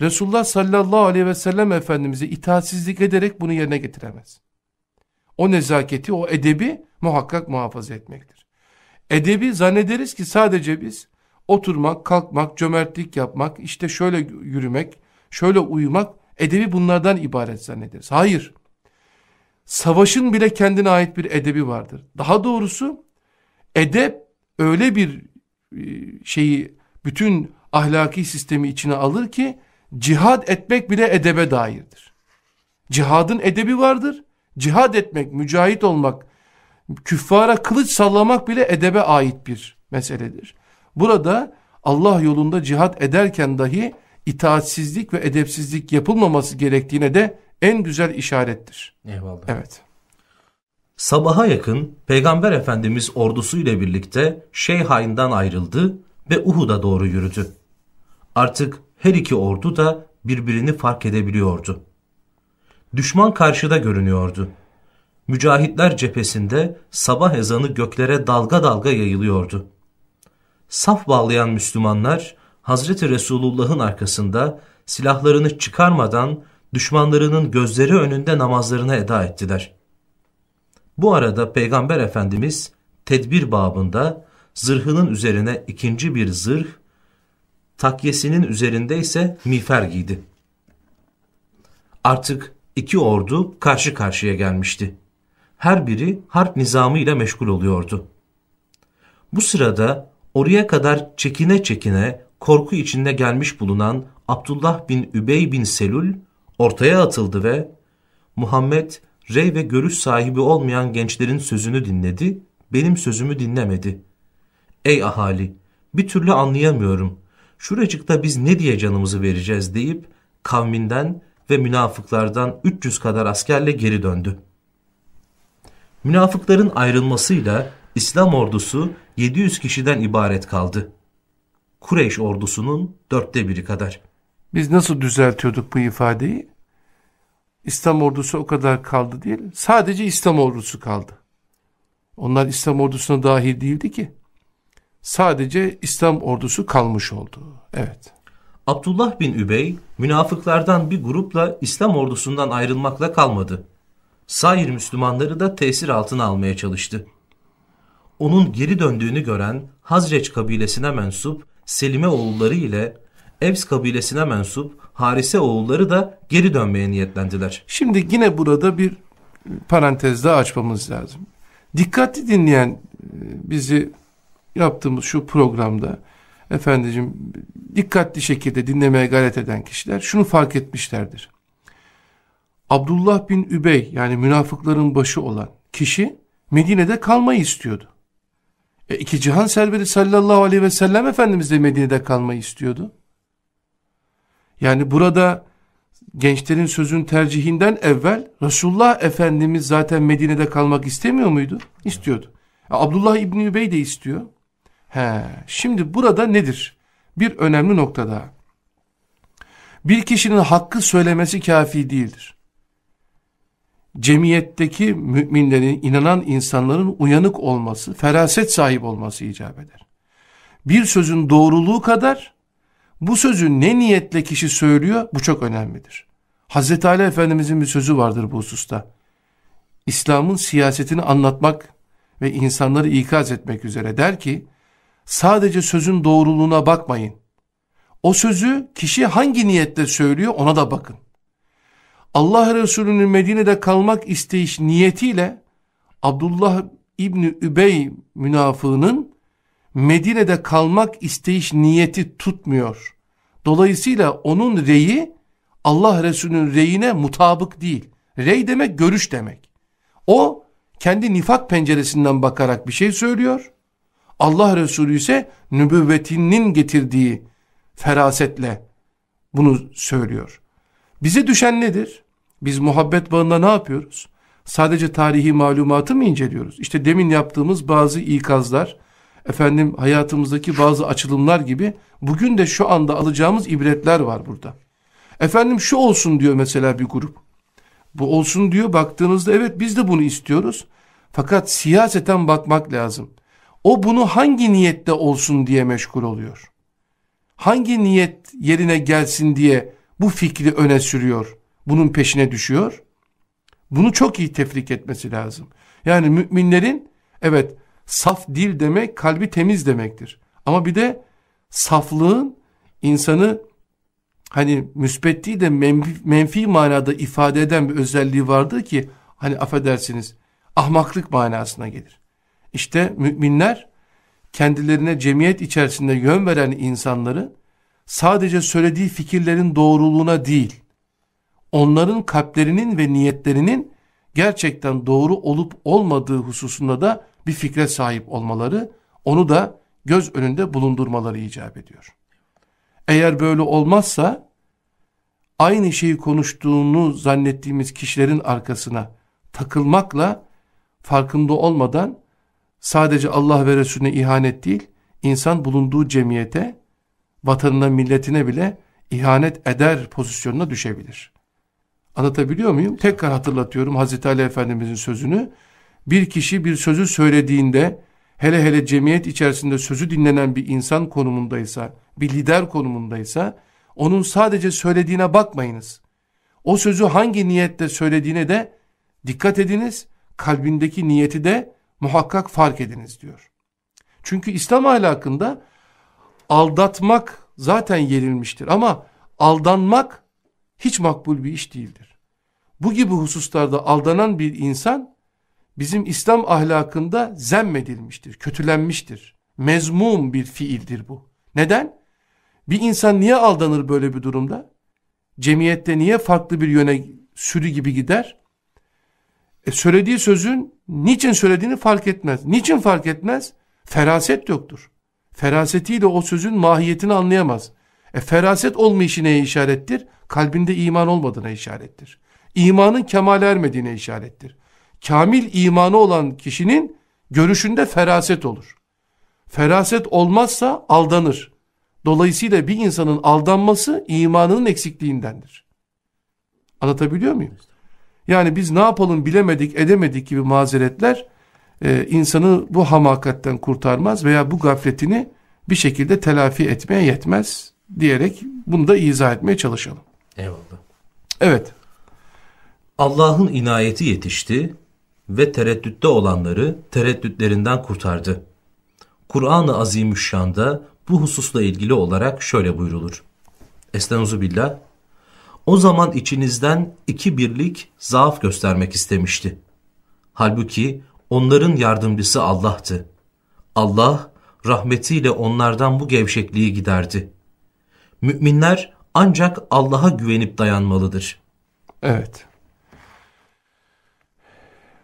Resulullah sallallahu aleyhi ve sellem Efendimiz'e itaatsizlik ederek bunu yerine getiremez. O nezaketi, o edebi muhakkak muhafaza etmektir. Edebi zannederiz ki sadece biz oturmak, kalkmak, cömertlik yapmak, işte şöyle yürümek, şöyle uyumak, edebi bunlardan ibaret zannederiz. Hayır. Savaşın bile kendine ait bir edebi vardır. Daha doğrusu edep öyle bir e, şeyi bütün ahlaki sistemi içine alır ki cihad etmek bile edebe dairdir. Cihadın edebi vardır. Cihad etmek, mücahit olmak, küffara kılıç sallamak bile edebe ait bir meseledir. Burada Allah yolunda cihad ederken dahi itaatsizlik ve edepsizlik yapılmaması gerektiğine de en güzel işarettir. Eyvallah. Evet. Sabaha yakın Peygamber Efendimiz ordusu ile birlikte Şeyhayn'dan ayrıldı ve Uhud'a doğru yürüdü. Artık her iki ordu da birbirini fark edebiliyordu. Düşman karşıda görünüyordu. Mücahitler cephesinde sabah ezanı göklere dalga dalga yayılıyordu. Saf bağlayan Müslümanlar Hazreti Resulullah'ın arkasında silahlarını çıkarmadan düşmanlarının gözleri önünde namazlarını eda ettiler. Bu arada Peygamber Efendimiz tedbir babında zırhının üzerine ikinci bir zırh, takyesinin üzerinde ise miğfer giydi. Artık iki ordu karşı karşıya gelmişti. Her biri harp nizamı ile meşgul oluyordu. Bu sırada oraya kadar çekine çekine korku içinde gelmiş bulunan Abdullah bin Übey bin Selül ortaya atıldı ve Muhammed rey ve görüş sahibi olmayan gençlerin sözünü dinledi, benim sözümü dinlemedi. Ey ahali, bir türlü anlayamıyorum. Şuracıkta biz ne diye canımızı vereceğiz deyip kavminden ve münafıklardan 300 kadar askerle geri döndü. Münafıkların ayrılmasıyla İslam ordusu 700 kişiden ibaret kaldı. Kureyş ordusunun dörtte biri kadar. Biz nasıl düzeltiyorduk bu ifadeyi? İslam ordusu o kadar kaldı değil. Sadece İslam ordusu kaldı. Onlar İslam ordusuna dahil değildi ki. Sadece İslam ordusu kalmış oldu. Evet. Abdullah bin Übey münafıklardan bir grupla İslam ordusundan ayrılmakla kalmadı. Sair Müslümanları da tesir altına almaya çalıştı. Onun geri döndüğünü gören Hazreç kabilesine mensup Selime oğulları ile Evs kabilesine mensup Harise oğulları da geri dönmeye niyetlendiler. Şimdi yine burada bir parantez daha açmamız lazım. Dikkatli dinleyen e, bizi yaptığımız şu programda efendicim dikkatli şekilde dinlemeye gayret eden kişiler şunu fark etmişlerdir. Abdullah bin Übey yani münafıkların başı olan kişi Medine'de kalmayı istiyordu. E, iki cihan serveri sallallahu aleyhi ve sellem Efendimiz de Medine'de kalmayı istiyordu. Yani burada gençlerin sözün tercihinden evvel Resulullah Efendimiz zaten Medine'de kalmak istemiyor muydu? İstiyordu. Abdullah İbni Übey de istiyor. He, şimdi burada nedir? Bir önemli nokta daha. Bir kişinin hakkı söylemesi kafi değildir. Cemiyetteki müminlerin, inanan insanların uyanık olması, feraset sahip olması icap eder. Bir sözün doğruluğu kadar bu sözü ne niyetle kişi söylüyor bu çok önemlidir. Hazreti Ali Efendimizin bir sözü vardır bu hususta. İslam'ın siyasetini anlatmak ve insanları ikaz etmek üzere der ki sadece sözün doğruluğuna bakmayın. O sözü kişi hangi niyetle söylüyor ona da bakın. Allah Resulü'nün Medine'de kalmak isteyiş niyetiyle Abdullah İbni Übey münafığının Medine'de kalmak isteyiş niyeti tutmuyor. Dolayısıyla onun reyi Allah Resulü'nün reyine mutabık değil. Rey demek görüş demek. O kendi nifak penceresinden bakarak bir şey söylüyor. Allah Resulü ise nübüvvetinin getirdiği ferasetle bunu söylüyor. Bize düşen nedir? Biz muhabbet bağında ne yapıyoruz? Sadece tarihi malumatı mı inceliyoruz? İşte demin yaptığımız bazı ikazlar, efendim hayatımızdaki bazı açılımlar gibi bugün de şu anda alacağımız ibretler var burada. Efendim şu olsun diyor mesela bir grup. Bu olsun diyor baktığınızda evet biz de bunu istiyoruz. Fakat siyaseten bakmak lazım. O bunu hangi niyette olsun diye meşgul oluyor. Hangi niyet yerine gelsin diye bu fikri öne sürüyor. Bunun peşine düşüyor. Bunu çok iyi tefrik etmesi lazım. Yani müminlerin evet saf dil demek kalbi temiz demektir. Ama bir de saflığın insanı hani müspet değil de menfi, menfi manada ifade eden bir özelliği vardır ki hani affedersiniz ahmaklık manasına gelir. İşte müminler kendilerine cemiyet içerisinde yön veren insanları sadece söylediği fikirlerin doğruluğuna değil, onların kalplerinin ve niyetlerinin gerçekten doğru olup olmadığı hususunda da bir fikre sahip olmaları, onu da göz önünde bulundurmaları icap ediyor. Eğer böyle olmazsa, aynı şeyi konuştuğunu zannettiğimiz kişilerin arkasına takılmakla, farkında olmadan, sadece Allah ve Resulüne ihanet değil, insan bulunduğu cemiyete, vatanına, milletine bile ihanet eder pozisyonuna düşebilir. Anlatabiliyor muyum? Tekrar hatırlatıyorum Hazreti Ali Efendimizin sözünü. Bir kişi bir sözü söylediğinde, hele hele cemiyet içerisinde sözü dinlenen bir insan konumundaysa, bir lider konumundaysa, onun sadece söylediğine bakmayınız. O sözü hangi niyetle söylediğine de dikkat ediniz, kalbindeki niyeti de muhakkak fark ediniz diyor. Çünkü İslam ahlakında aldatmak zaten yenilmiştir ama aldanmak hiç makbul bir iş değildir. Bu gibi hususlarda aldanan bir insan bizim İslam ahlakında zemmedilmiştir, kötülenmiştir. Mezmum bir fiildir bu. Neden? Bir insan niye aldanır böyle bir durumda? Cemiyette niye farklı bir yöne sürü gibi gider? E söylediği sözün niçin söylediğini fark etmez. Niçin fark etmez? Feraset yoktur. Ferasetiyle o sözün mahiyetini anlayamaz. E feraset olmayışı neye işarettir? Kalbinde iman olmadığına işarettir. İmanın kemal ermediğine işarettir. Kamil imanı olan kişinin görüşünde feraset olur. Feraset olmazsa aldanır. Dolayısıyla bir insanın aldanması imanının eksikliğindendir. Anlatabiliyor muyum? Yani biz ne yapalım bilemedik edemedik gibi mazeretler e, insanı bu hamakatten kurtarmaz veya bu gafletini bir şekilde telafi etmeye yetmez diyerek bunu da izah etmeye çalışalım. Eyvallah. Evet. Allah'ın inayeti yetişti ve tereddütte olanları tereddütlerinden kurtardı. Kur'an-ı Azimüşşan'da bu hususla ilgili olarak şöyle buyrulur. Estaizu billah. O zaman içinizden iki birlik zaaf göstermek istemişti. Halbuki onların yardımcısı Allah'tı. Allah rahmetiyle onlardan bu gevşekliği giderdi. Müminler ancak Allah'a güvenip dayanmalıdır. Evet.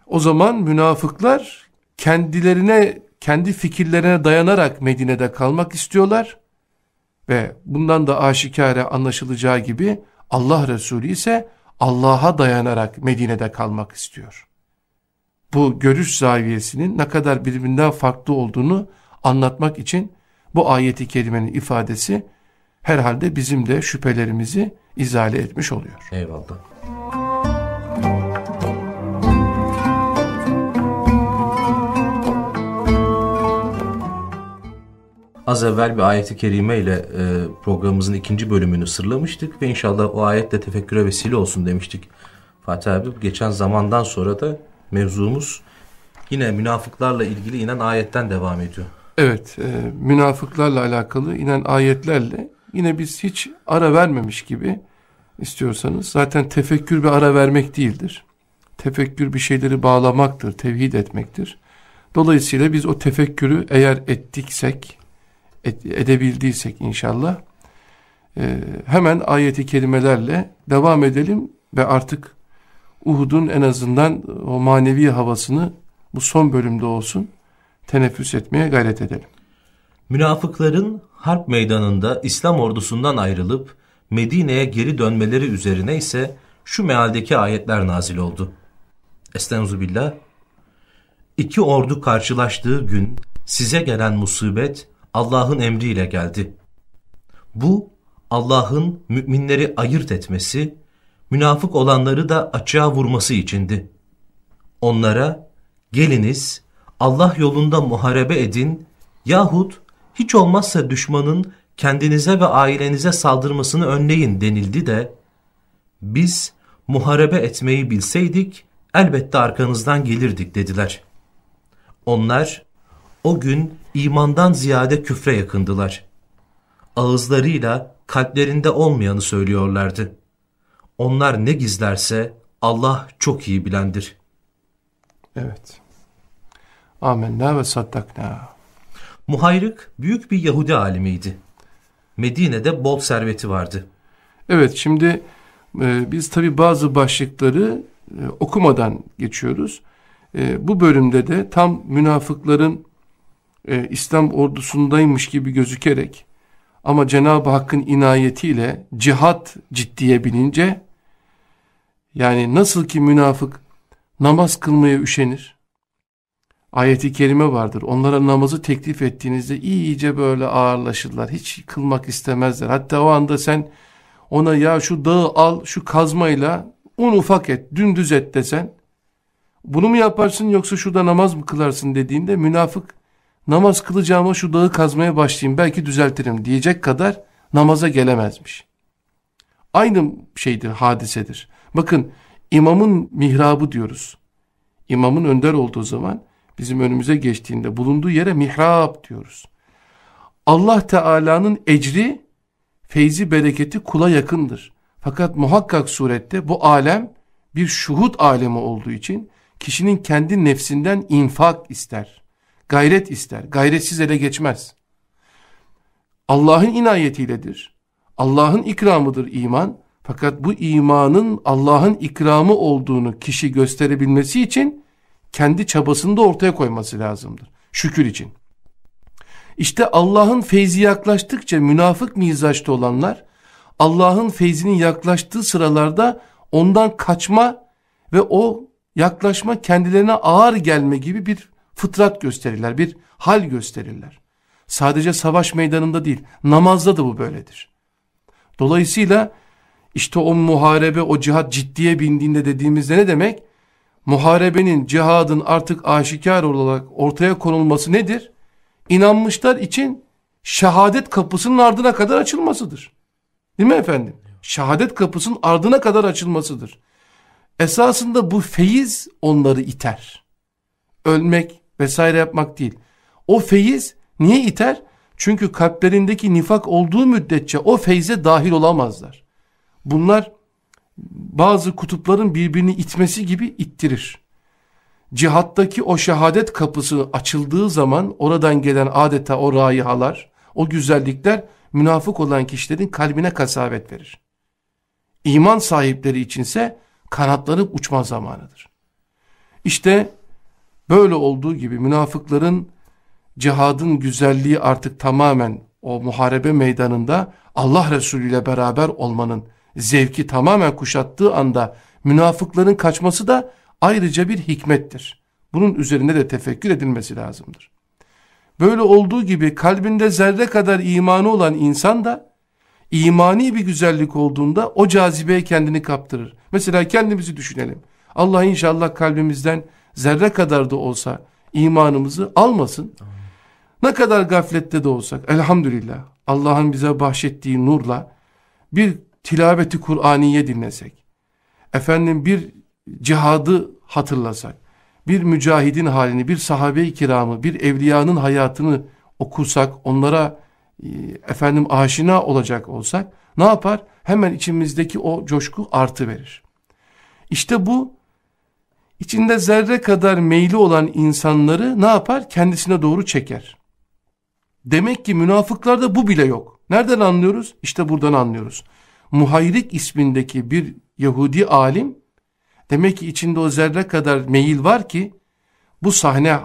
O zaman münafıklar kendilerine, kendi fikirlerine dayanarak Medine'de kalmak istiyorlar. Ve bundan da aşikare anlaşılacağı gibi Allah Resulü ise Allah'a dayanarak Medine'de kalmak istiyor. Bu görüş zaviyesinin ne kadar birbirinden farklı olduğunu anlatmak için bu ayeti kerimenin ifadesi herhalde bizim de şüphelerimizi izale etmiş oluyor. Eyvallah. Az evvel bir ayeti kerime ile e, programımızın ikinci bölümünü sırlamıştık ve inşallah o ayetle tefekküre vesile olsun demiştik. Fatih abi geçen zamandan sonra da mevzumuz yine münafıklarla ilgili inen ayetten devam ediyor. Evet, e, münafıklarla alakalı inen ayetlerle yine biz hiç ara vermemiş gibi istiyorsanız zaten tefekkür bir ara vermek değildir. Tefekkür bir şeyleri bağlamaktır, tevhid etmektir. Dolayısıyla biz o tefekkürü eğer ettiksek, et, edebildiysek inşallah e, hemen ayeti kelimelerle devam edelim ve artık Uhud'un en azından o manevi havasını bu son bölümde olsun teneffüs etmeye gayret edelim. Münafıkların harp meydanında İslam ordusundan ayrılıp Medine'ye geri dönmeleri üzerine ise şu mealdeki ayetler nazil oldu. Estenzu billah. İki ordu karşılaştığı gün size gelen musibet Allah'ın emriyle geldi. Bu Allah'ın müminleri ayırt etmesi, münafık olanları da açığa vurması içindi. Onlara geliniz Allah yolunda muharebe edin yahut hiç olmazsa düşmanın kendinize ve ailenize saldırmasını önleyin denildi de biz muharebe etmeyi bilseydik elbette arkanızdan gelirdik dediler. Onlar o gün imandan ziyade küfre yakındılar. Ağızlarıyla kalplerinde olmayanı söylüyorlardı. Onlar ne gizlerse Allah çok iyi bilendir. Evet. Amenna ve saddakna. Muhayrık büyük bir Yahudi alimiydi. Medine'de bol serveti vardı. Evet şimdi e, biz tabi bazı başlıkları e, okumadan geçiyoruz. E, bu bölümde de tam münafıkların e, İslam ordusundaymış gibi gözükerek ama Cenab-ı Hakk'ın inayetiyle cihat ciddiye binince yani nasıl ki münafık namaz kılmaya üşenir. Ayeti kerime vardır. Onlara namazı teklif ettiğinizde iyice böyle ağırlaşırlar. Hiç kılmak istemezler. Hatta o anda sen ona ya şu dağı al şu kazmayla un ufak et dümdüz et desen bunu mu yaparsın yoksa şurada namaz mı kılarsın dediğinde münafık namaz kılacağıma şu dağı kazmaya başlayayım belki düzeltirim diyecek kadar namaza gelemezmiş. Aynı şeydir hadisedir. Bakın imamın mihrabı diyoruz. İmamın önder olduğu zaman bizim önümüze geçtiğinde bulunduğu yere mihrab diyoruz. Allah Teala'nın ecri, feyzi bereketi kula yakındır. Fakat muhakkak surette bu alem bir şuhut alemi olduğu için kişinin kendi nefsinden infak ister. Gayret ister. Gayretsiz ele geçmez. Allah'ın inayetiyledir. Allah'ın ikramıdır iman. Fakat bu imanın Allah'ın ikramı olduğunu kişi gösterebilmesi için kendi çabasını da ortaya koyması lazımdır. Şükür için. İşte Allah'ın feyzi yaklaştıkça münafık mizaçta olanlar Allah'ın feyzinin yaklaştığı sıralarda ondan kaçma ve o yaklaşma kendilerine ağır gelme gibi bir fıtrat gösterirler, bir hal gösterirler. Sadece savaş meydanında değil, namazda da bu böyledir. Dolayısıyla işte o muharebe, o cihat ciddiye bindiğinde dediğimizde ne demek? Muharebenin, cihadın artık aşikar olarak ortaya konulması nedir? İnanmışlar için şehadet kapısının ardına kadar açılmasıdır. Değil mi efendim? Şehadet kapısının ardına kadar açılmasıdır. Esasında bu feyiz onları iter. Ölmek vesaire yapmak değil. O feyiz niye iter? Çünkü kalplerindeki nifak olduğu müddetçe o feyze dahil olamazlar. Bunlar bazı kutupların birbirini itmesi gibi ittirir. Cihattaki o şehadet kapısı açıldığı zaman oradan gelen adeta o raihalar, o güzellikler münafık olan kişilerin kalbine kasavet verir. İman sahipleri içinse kanatlanıp uçma zamanıdır. İşte böyle olduğu gibi münafıkların cihadın güzelliği artık tamamen o muharebe meydanında Allah Resulü ile beraber olmanın zevki tamamen kuşattığı anda münafıkların kaçması da ayrıca bir hikmettir. Bunun üzerine de tefekkür edilmesi lazımdır. Böyle olduğu gibi kalbinde zerre kadar imanı olan insan da imani bir güzellik olduğunda o cazibeye kendini kaptırır. Mesela kendimizi düşünelim. Allah inşallah kalbimizden zerre kadar da olsa imanımızı almasın. Ne kadar gaflette de olsak elhamdülillah Allah'ın bize bahşettiği nurla bir tilaveti Kur'aniye dinlesek. Efendim bir cihadı hatırlasak bir mücahidin halini, bir sahabe-i kiramı, bir evliyanın hayatını okursak, onlara e, efendim aşina olacak olsak ne yapar? Hemen içimizdeki o coşku artı verir. İşte bu içinde zerre kadar meyli olan insanları ne yapar? Kendisine doğru çeker. Demek ki münafıklarda bu bile yok. Nereden anlıyoruz? İşte buradan anlıyoruz. Muhayrik ismindeki bir Yahudi alim Demek ki içinde o zerre kadar meyil var ki bu sahne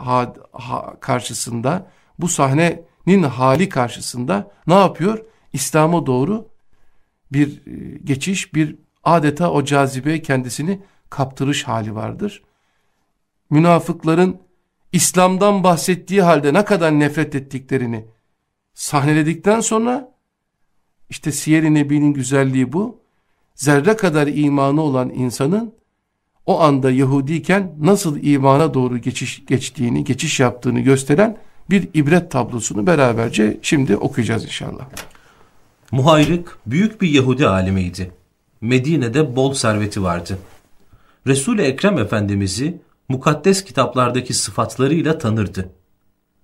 karşısında, bu sahnenin hali karşısında ne yapıyor? İslam'a doğru bir e, geçiş, bir adeta o cazibeye kendisini kaptırış hali vardır. Münafıkların İslam'dan bahsettiği halde ne kadar nefret ettiklerini sahneledikten sonra işte Siyer-i Nebi'nin güzelliği bu. Zerre kadar imanı olan insanın o anda Yahudiyken nasıl imana doğru geçiş geçtiğini, geçiş yaptığını gösteren bir ibret tablosunu beraberce şimdi okuyacağız inşallah. Muhayrık büyük bir Yahudi alimiydi. Medine'de bol serveti vardı. Resul-i Ekrem Efendimiz'i mukaddes kitaplardaki sıfatlarıyla tanırdı.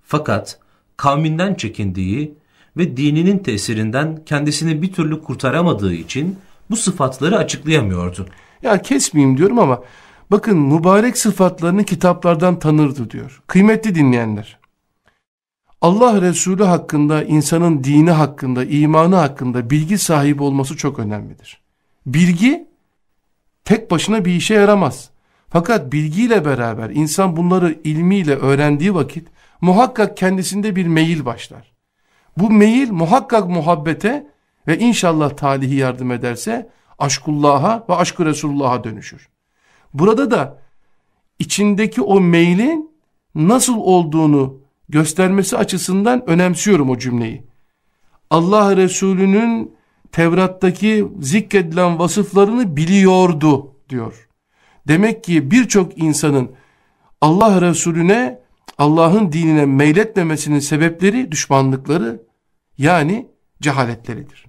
Fakat kavminden çekindiği ve dininin tesirinden kendisini bir türlü kurtaramadığı için bu sıfatları açıklayamıyordu. Ya kesmeyeyim diyorum ama bakın mübarek sıfatlarını kitaplardan tanırdı diyor. Kıymetli dinleyenler. Allah Resulü hakkında, insanın dini hakkında, imanı hakkında bilgi sahibi olması çok önemlidir. Bilgi tek başına bir işe yaramaz. Fakat bilgiyle beraber insan bunları ilmiyle öğrendiği vakit muhakkak kendisinde bir meyil başlar. Bu meyil muhakkak muhabbete ve inşallah talihi yardım ederse aşkullah'a ve aşkı Resulullah'a dönüşür. Burada da içindeki o meylin nasıl olduğunu göstermesi açısından önemsiyorum o cümleyi. Allah Resulü'nün Tevrat'taki zikredilen vasıflarını biliyordu diyor. Demek ki birçok insanın Allah Resulüne, Allah'ın dinine meyletmemesinin sebepleri düşmanlıkları yani cehaletleridir.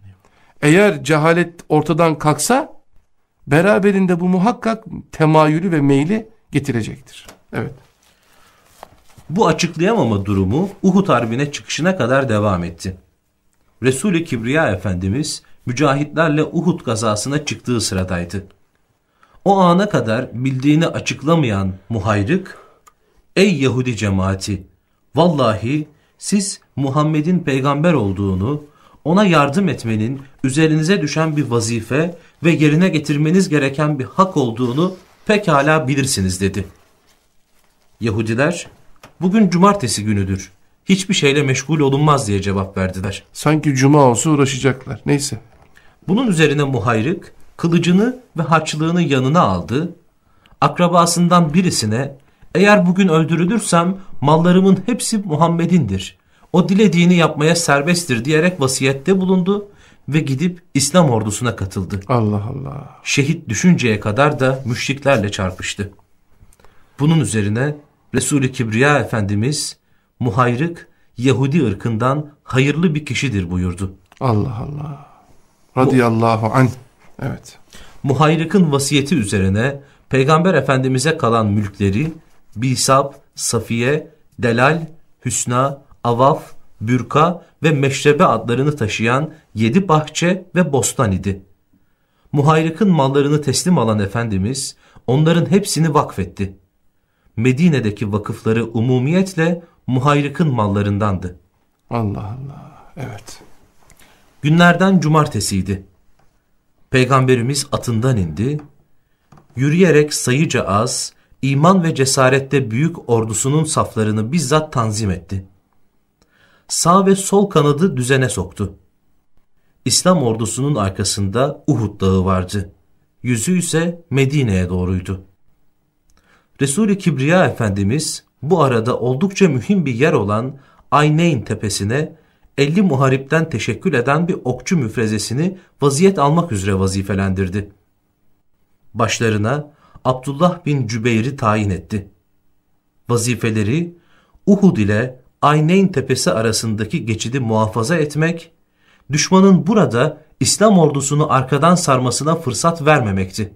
Eğer cehalet ortadan kalksa beraberinde bu muhakkak temayülü ve meyli getirecektir. Evet. Bu açıklayamama durumu Uhud Harbi'ne çıkışına kadar devam etti. Resul-i Kibriya Efendimiz mücahitlerle Uhud gazasına çıktığı sıradaydı. O ana kadar bildiğini açıklamayan muhayrık, Ey Yahudi cemaati! Vallahi siz Muhammed'in peygamber olduğunu, ona yardım etmenin üzerinize düşen bir vazife ve yerine getirmeniz gereken bir hak olduğunu pekala bilirsiniz dedi. Yahudiler, bugün cumartesi günüdür. Hiçbir şeyle meşgul olunmaz diye cevap verdiler. Sanki cuma olsa uğraşacaklar. Neyse. Bunun üzerine muhayrık kılıcını ve harçlığını yanına aldı. Akrabasından birisine eğer bugün öldürülürsem mallarımın hepsi Muhammed'indir. O dilediğini yapmaya serbesttir diyerek vasiyette bulundu ve gidip İslam ordusuna katıldı. Allah Allah. Şehit düşünceye kadar da müşriklerle çarpıştı. Bunun üzerine Resul-i Kibriya Efendimiz muhayrık Yahudi ırkından hayırlı bir kişidir buyurdu. Allah Allah. Radıyallahu anh. Evet. Muhayrık'ın vasiyeti üzerine Peygamber Efendimiz'e kalan mülkleri Bisab, Safiye, Delal, Hüsna, Avaf, Bürka ve Meşrebe adlarını taşıyan yedi bahçe ve bostan idi. Muhayrık'ın mallarını teslim alan Efendimiz onların hepsini vakfetti. Medine'deki vakıfları umumiyetle Muhayrık'ın mallarındandı. Allah Allah, evet. Günlerden cumartesiydi. Peygamberimiz atından indi, yürüyerek sayıca az, iman ve cesarette büyük ordusunun saflarını bizzat tanzim etti. Sağ ve sol kanadı düzene soktu. İslam ordusunun arkasında Uhud dağı vardı. Yüzü ise Medine'ye doğruydu. Resul-i Kibriya Efendimiz bu arada oldukça mühim bir yer olan Ayneyn tepesine 50 muharipten teşekkül eden bir okçu müfrezesini vaziyet almak üzere vazifelendirdi. Başlarına Abdullah bin Cübeyr'i tayin etti. Vazifeleri Uhud ile Ayneyn tepesi arasındaki geçidi muhafaza etmek, düşmanın burada İslam ordusunu arkadan sarmasına fırsat vermemekti.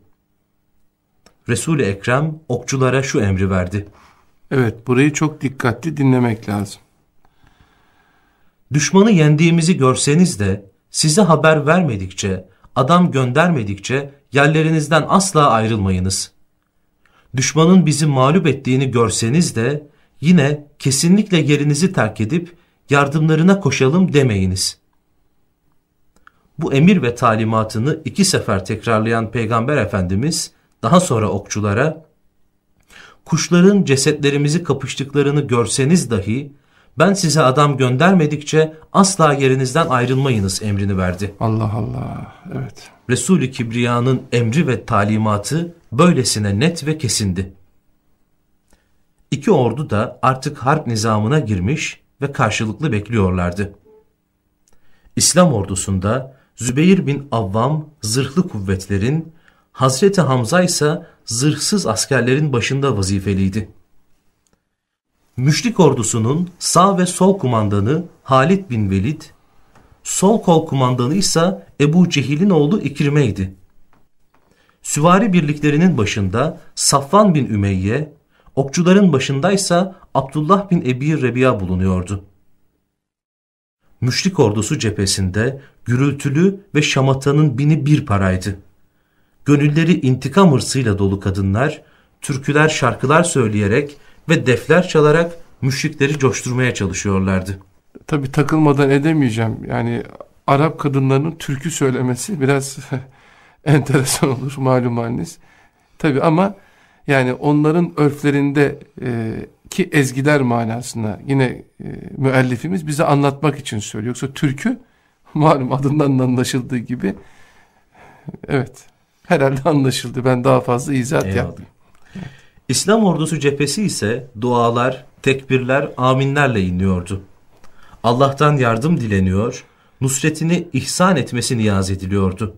Resul-i Ekrem okçulara şu emri verdi. Evet burayı çok dikkatli dinlemek lazım. Düşmanı yendiğimizi görseniz de size haber vermedikçe, adam göndermedikçe yerlerinizden asla ayrılmayınız. Düşmanın bizi mağlup ettiğini görseniz de yine kesinlikle yerinizi terk edip yardımlarına koşalım demeyiniz. Bu emir ve talimatını iki sefer tekrarlayan Peygamber Efendimiz daha sonra okçulara kuşların cesetlerimizi kapıştıklarını görseniz dahi ben size adam göndermedikçe asla yerinizden ayrılmayınız emrini verdi. Allah Allah evet. Resul-i Kibriya'nın emri ve talimatı böylesine net ve kesindi. İki ordu da artık harp nizamına girmiş ve karşılıklı bekliyorlardı. İslam ordusunda Zübeyir bin Avvam zırhlı kuvvetlerin, Hazreti Hamza ise zırhsız askerlerin başında vazifeliydi. Müşrik ordusunun sağ ve sol kumandanı Halid bin Velid, sol kol kumandanı ise Ebu Cehil'in oğlu İkrime'ydi. Süvari birliklerinin başında Safvan bin Ümeyye, okçuların başındaysa Abdullah bin Ebi Rebiya bulunuyordu. Müşrik ordusu cephesinde gürültülü ve şamatanın bini bir paraydı. Gönülleri intikam hırsıyla dolu kadınlar, türküler şarkılar söyleyerek ve defler çalarak müşrikleri coşturmaya çalışıyorlardı. Tabi takılmadan edemeyeceğim. Yani Arap kadınlarının türkü söylemesi biraz enteresan olur malum haliniz. Tabi ama yani onların örflerinde e, ki ezgiler manasına yine e, müellifimiz bize anlatmak için söylüyor. Yoksa türkü malum adından anlaşıldığı gibi evet herhalde anlaşıldı. Ben daha fazla Eyvallah. yapmayayım. İslam ordusu cephesi ise dualar, tekbirler, aminlerle iniyordu. Allah'tan yardım dileniyor, nusretini ihsan etmesi niyaz ediliyordu.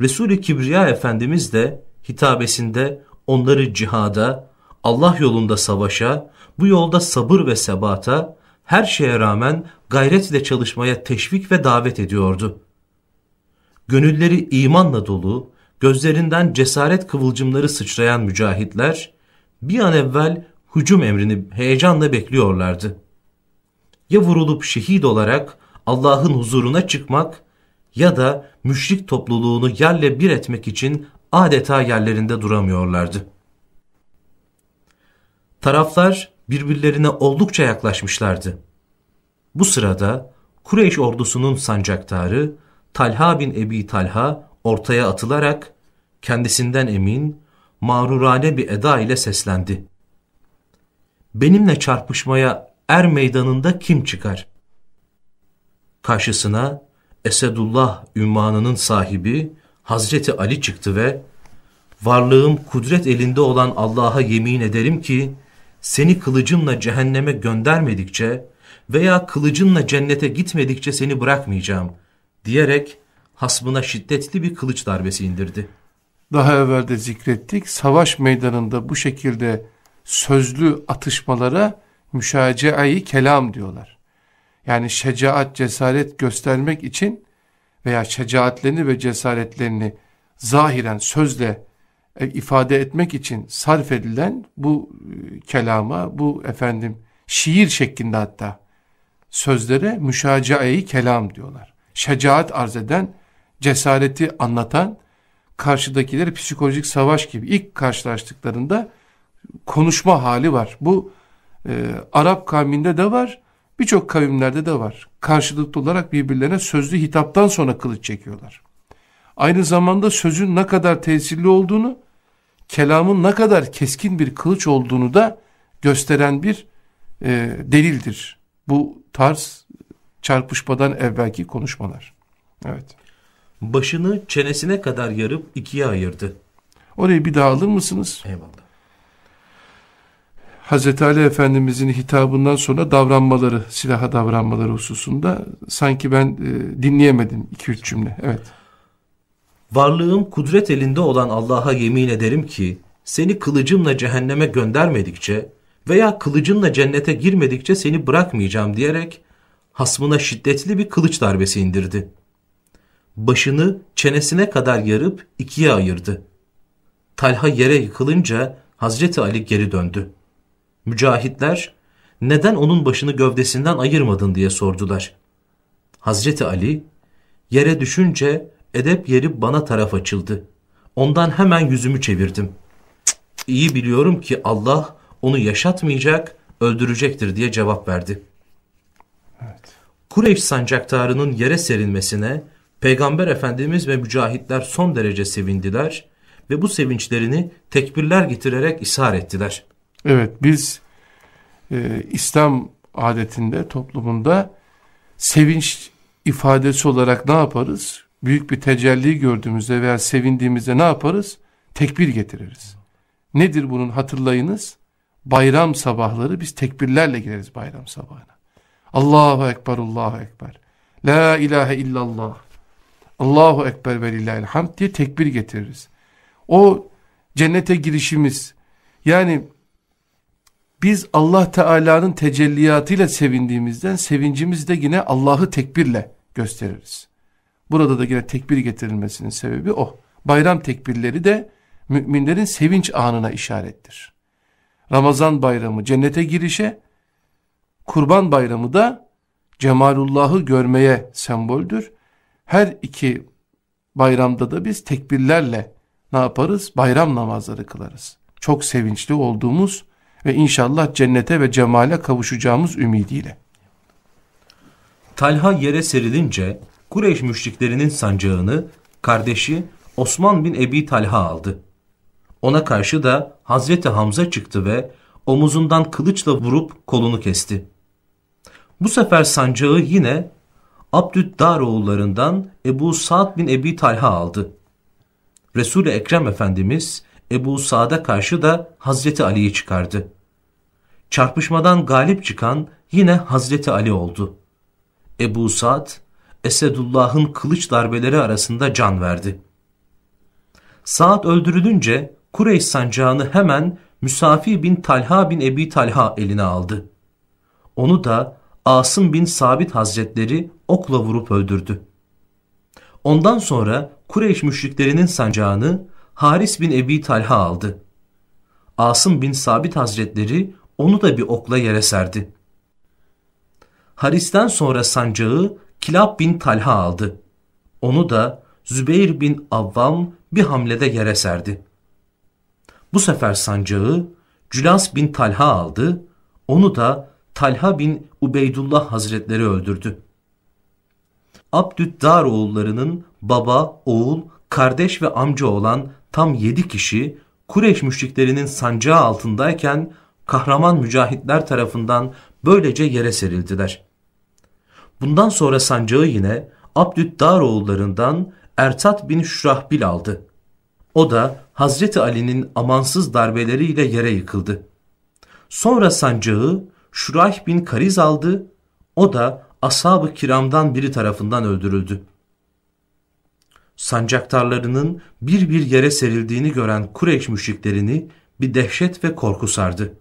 Resul-i Kibriya Efendimiz de hitabesinde onları cihada, Allah yolunda savaşa, bu yolda sabır ve sebata, her şeye rağmen gayretle çalışmaya teşvik ve davet ediyordu. Gönülleri imanla dolu, gözlerinden cesaret kıvılcımları sıçrayan mücahitler, bir an evvel hücum emrini heyecanla bekliyorlardı. Ya vurulup şehit olarak Allah'ın huzuruna çıkmak ya da müşrik topluluğunu yerle bir etmek için adeta yerlerinde duramıyorlardı. Taraflar birbirlerine oldukça yaklaşmışlardı. Bu sırada Kureyş ordusunun sancaktarı Talha bin Ebi Talha ortaya atılarak kendisinden emin, mağrurane bir eda ile seslendi. Benimle çarpışmaya er meydanında kim çıkar? Karşısına Esedullah ünvanının sahibi Hazreti Ali çıktı ve varlığım kudret elinde olan Allah'a yemin ederim ki seni kılıcımla cehenneme göndermedikçe veya kılıcınla cennete gitmedikçe seni bırakmayacağım diyerek hasbına şiddetli bir kılıç darbesi indirdi. Daha evvel de zikrettik. Savaş meydanında bu şekilde sözlü atışmalara müşaceayı kelam diyorlar. Yani şecaat, cesaret göstermek için veya şecaatlerini ve cesaretlerini zahiren sözle e, ifade etmek için sarf edilen bu e, kelama, bu efendim şiir şeklinde hatta sözlere müşacaayı kelam diyorlar. Şecaat arz eden, cesareti anlatan, karşıdakileri psikolojik savaş gibi ilk karşılaştıklarında konuşma hali var. Bu e, Arap kavminde de var, birçok kavimlerde de var. Karşılıklı olarak birbirlerine sözlü hitaptan sonra kılıç çekiyorlar. Aynı zamanda sözün ne kadar tesirli olduğunu, kelamın ne kadar keskin bir kılıç olduğunu da gösteren bir e, delildir. Bu tarz çarpışmadan evvelki konuşmalar. Evet. Başını çenesine kadar yarıp ikiye ayırdı. Orayı bir daha alır mısınız? Eyvallah. Hazreti Ali Efendimizin hitabından sonra davranmaları, silaha davranmaları hususunda sanki ben e, dinleyemedim iki üç cümle. Evet. Varlığım kudret elinde olan Allah'a yemin ederim ki seni kılıcımla cehenneme göndermedikçe veya kılıcınla cennete girmedikçe seni bırakmayacağım diyerek hasmına şiddetli bir kılıç darbesi indirdi. Başını çenesine kadar yarıp ikiye ayırdı. Talha yere yıkılınca Hazreti Ali geri döndü. Mücahitler neden onun başını gövdesinden ayırmadın diye sordular. Hazreti Ali yere düşünce edep yeri bana taraf açıldı. Ondan hemen yüzümü çevirdim. İyi biliyorum ki Allah onu yaşatmayacak, öldürecektir diye cevap verdi. Evet. Kureyş sancaktarının yere serilmesine Peygamber Efendimiz ve mücahitler son derece sevindiler ve bu sevinçlerini tekbirler getirerek ishar ettiler. Evet biz e, İslam adetinde toplumunda sevinç ifadesi olarak ne yaparız? Büyük bir tecelli gördüğümüzde veya sevindiğimizde ne yaparız? Tekbir getiririz. Nedir bunun hatırlayınız? Bayram sabahları biz tekbirlerle gireriz bayram sabahına. Allahu Ekber, Allahu Ekber. La ilahe illallah. Allahu Ekber ve lillahil diye tekbir getiririz. O cennete girişimiz yani biz Allah Teala'nın tecelliyatıyla sevindiğimizden sevincimizi de yine Allah'ı tekbirle gösteririz. Burada da yine tekbir getirilmesinin sebebi o. bayram tekbirleri de müminlerin sevinç anına işarettir. Ramazan bayramı cennete girişe, kurban bayramı da cemalullahı görmeye semboldür. Her iki bayramda da biz tekbirlerle ne yaparız? Bayram namazları kılarız. Çok sevinçli olduğumuz ve inşallah cennete ve cemale kavuşacağımız ümidiyle. Talha yere serilince Kureyş müşriklerinin sancağını kardeşi Osman bin Ebi Talha aldı. Ona karşı da Hazreti Hamza çıktı ve omuzundan kılıçla vurup kolunu kesti. Bu sefer sancağı yine Abdüddar oğullarından Ebu Sa'd bin Ebi Talha aldı. Resul-i Ekrem Efendimiz Ebu Sa'd'a karşı da Hazreti Ali'yi çıkardı. Çarpışmadan galip çıkan yine Hazreti Ali oldu. Ebu Sa'd, Esedullah'ın kılıç darbeleri arasında can verdi. Sa'd öldürülünce Kureyş sancağını hemen Müsafi bin Talha bin Ebi Talha eline aldı. Onu da Asım bin Sabit Hazretleri okla vurup öldürdü. Ondan sonra Kureyş müşriklerinin sancağını Haris bin Ebi Talha aldı. Asım bin Sabit Hazretleri onu da bir okla yere serdi. Haris'ten sonra sancağı Kilab bin Talha aldı. Onu da Zübeyir bin Avvam bir hamlede yere serdi. Bu sefer sancağı Cülas bin Talha aldı. Onu da Talha bin Ubeydullah Hazretleri öldürdü. Abdüddar oğullarının baba, oğul, kardeş ve amca olan tam yedi kişi Kureyş müşriklerinin sancağı altındayken kahraman mücahitler tarafından böylece yere serildiler. Bundan sonra sancağı yine Abdüddar oğullarından Ertat bin Şurahbil aldı. O da Hazreti Ali'nin amansız darbeleriyle yere yıkıldı. Sonra sancağı Şurayh bin Kariz aldı. O da ashab-ı kiramdan biri tarafından öldürüldü. Sancaktarlarının bir bir yere serildiğini gören Kureyş müşriklerini bir dehşet ve korku sardı.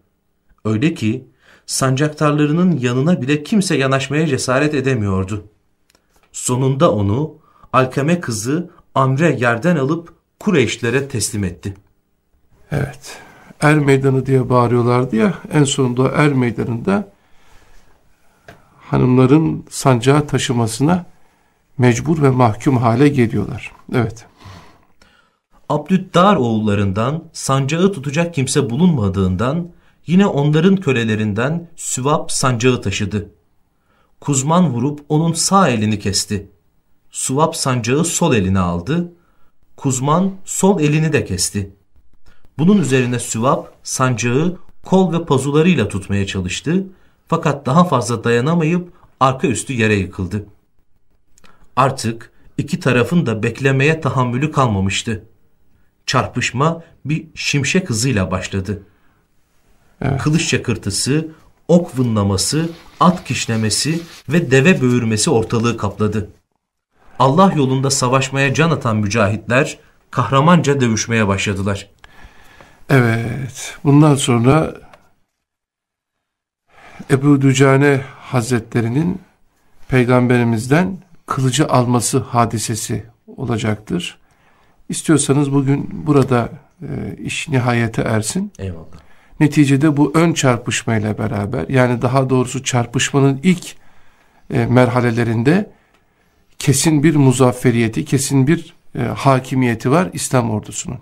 Öyle ki sancaktarlarının yanına bile kimse yanaşmaya cesaret edemiyordu. Sonunda onu Alkeme kızı Amre yerden alıp Kureyşlere teslim etti. Evet. Er meydanı diye bağırıyorlardı ya en sonunda er meydanında hanımların sancağı taşımasına mecbur ve mahkum hale geliyorlar. Evet. Abdüddar oğullarından sancağı tutacak kimse bulunmadığından yine onların kölelerinden Süvap sancağı taşıdı. Kuzman vurup onun sağ elini kesti. Suvap sancağı sol eline aldı. Kuzman sol elini de kesti. Bunun üzerine Süvap sancağı kol ve pazularıyla tutmaya çalıştı. Fakat daha fazla dayanamayıp arka üstü yere yıkıldı. Artık iki tarafın da beklemeye tahammülü kalmamıştı. Çarpışma bir şimşek hızıyla başladı. Evet. Kılıç çakırtısı, ok vınlaması, at kişnemesi ve deve böğürmesi ortalığı kapladı. Allah yolunda savaşmaya can atan mücahitler kahramanca dövüşmeye başladılar. Evet, bundan sonra Ebu Dücane Hazretlerinin peygamberimizden kılıcı alması hadisesi olacaktır. İstiyorsanız bugün burada e, iş nihayete ersin. Eyvallah. Neticede bu ön çarpışmayla beraber yani daha doğrusu çarpışmanın ilk e, merhalelerinde kesin bir muzafferiyeti, kesin bir e, hakimiyeti var İslam ordusunun.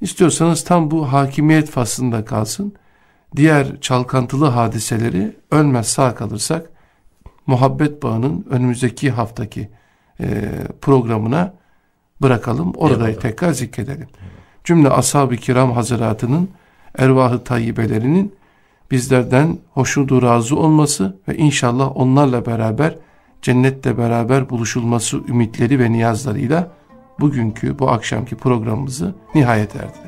İstiyorsanız tam bu hakimiyet faslında kalsın. Diğer çalkantılı hadiseleri ölmez sağ kalırsak muhabbet bağının önümüzdeki haftaki e, programına bırakalım. Orada evet. tekrar zikredelim. Cümle ashab-ı kiram hazıratının ervahı tayyibelerinin bizlerden hoşnudu razı olması ve inşallah onlarla beraber cennette beraber buluşulması ümitleri ve niyazlarıyla bugünkü bu akşamki programımızı nihayet erdi.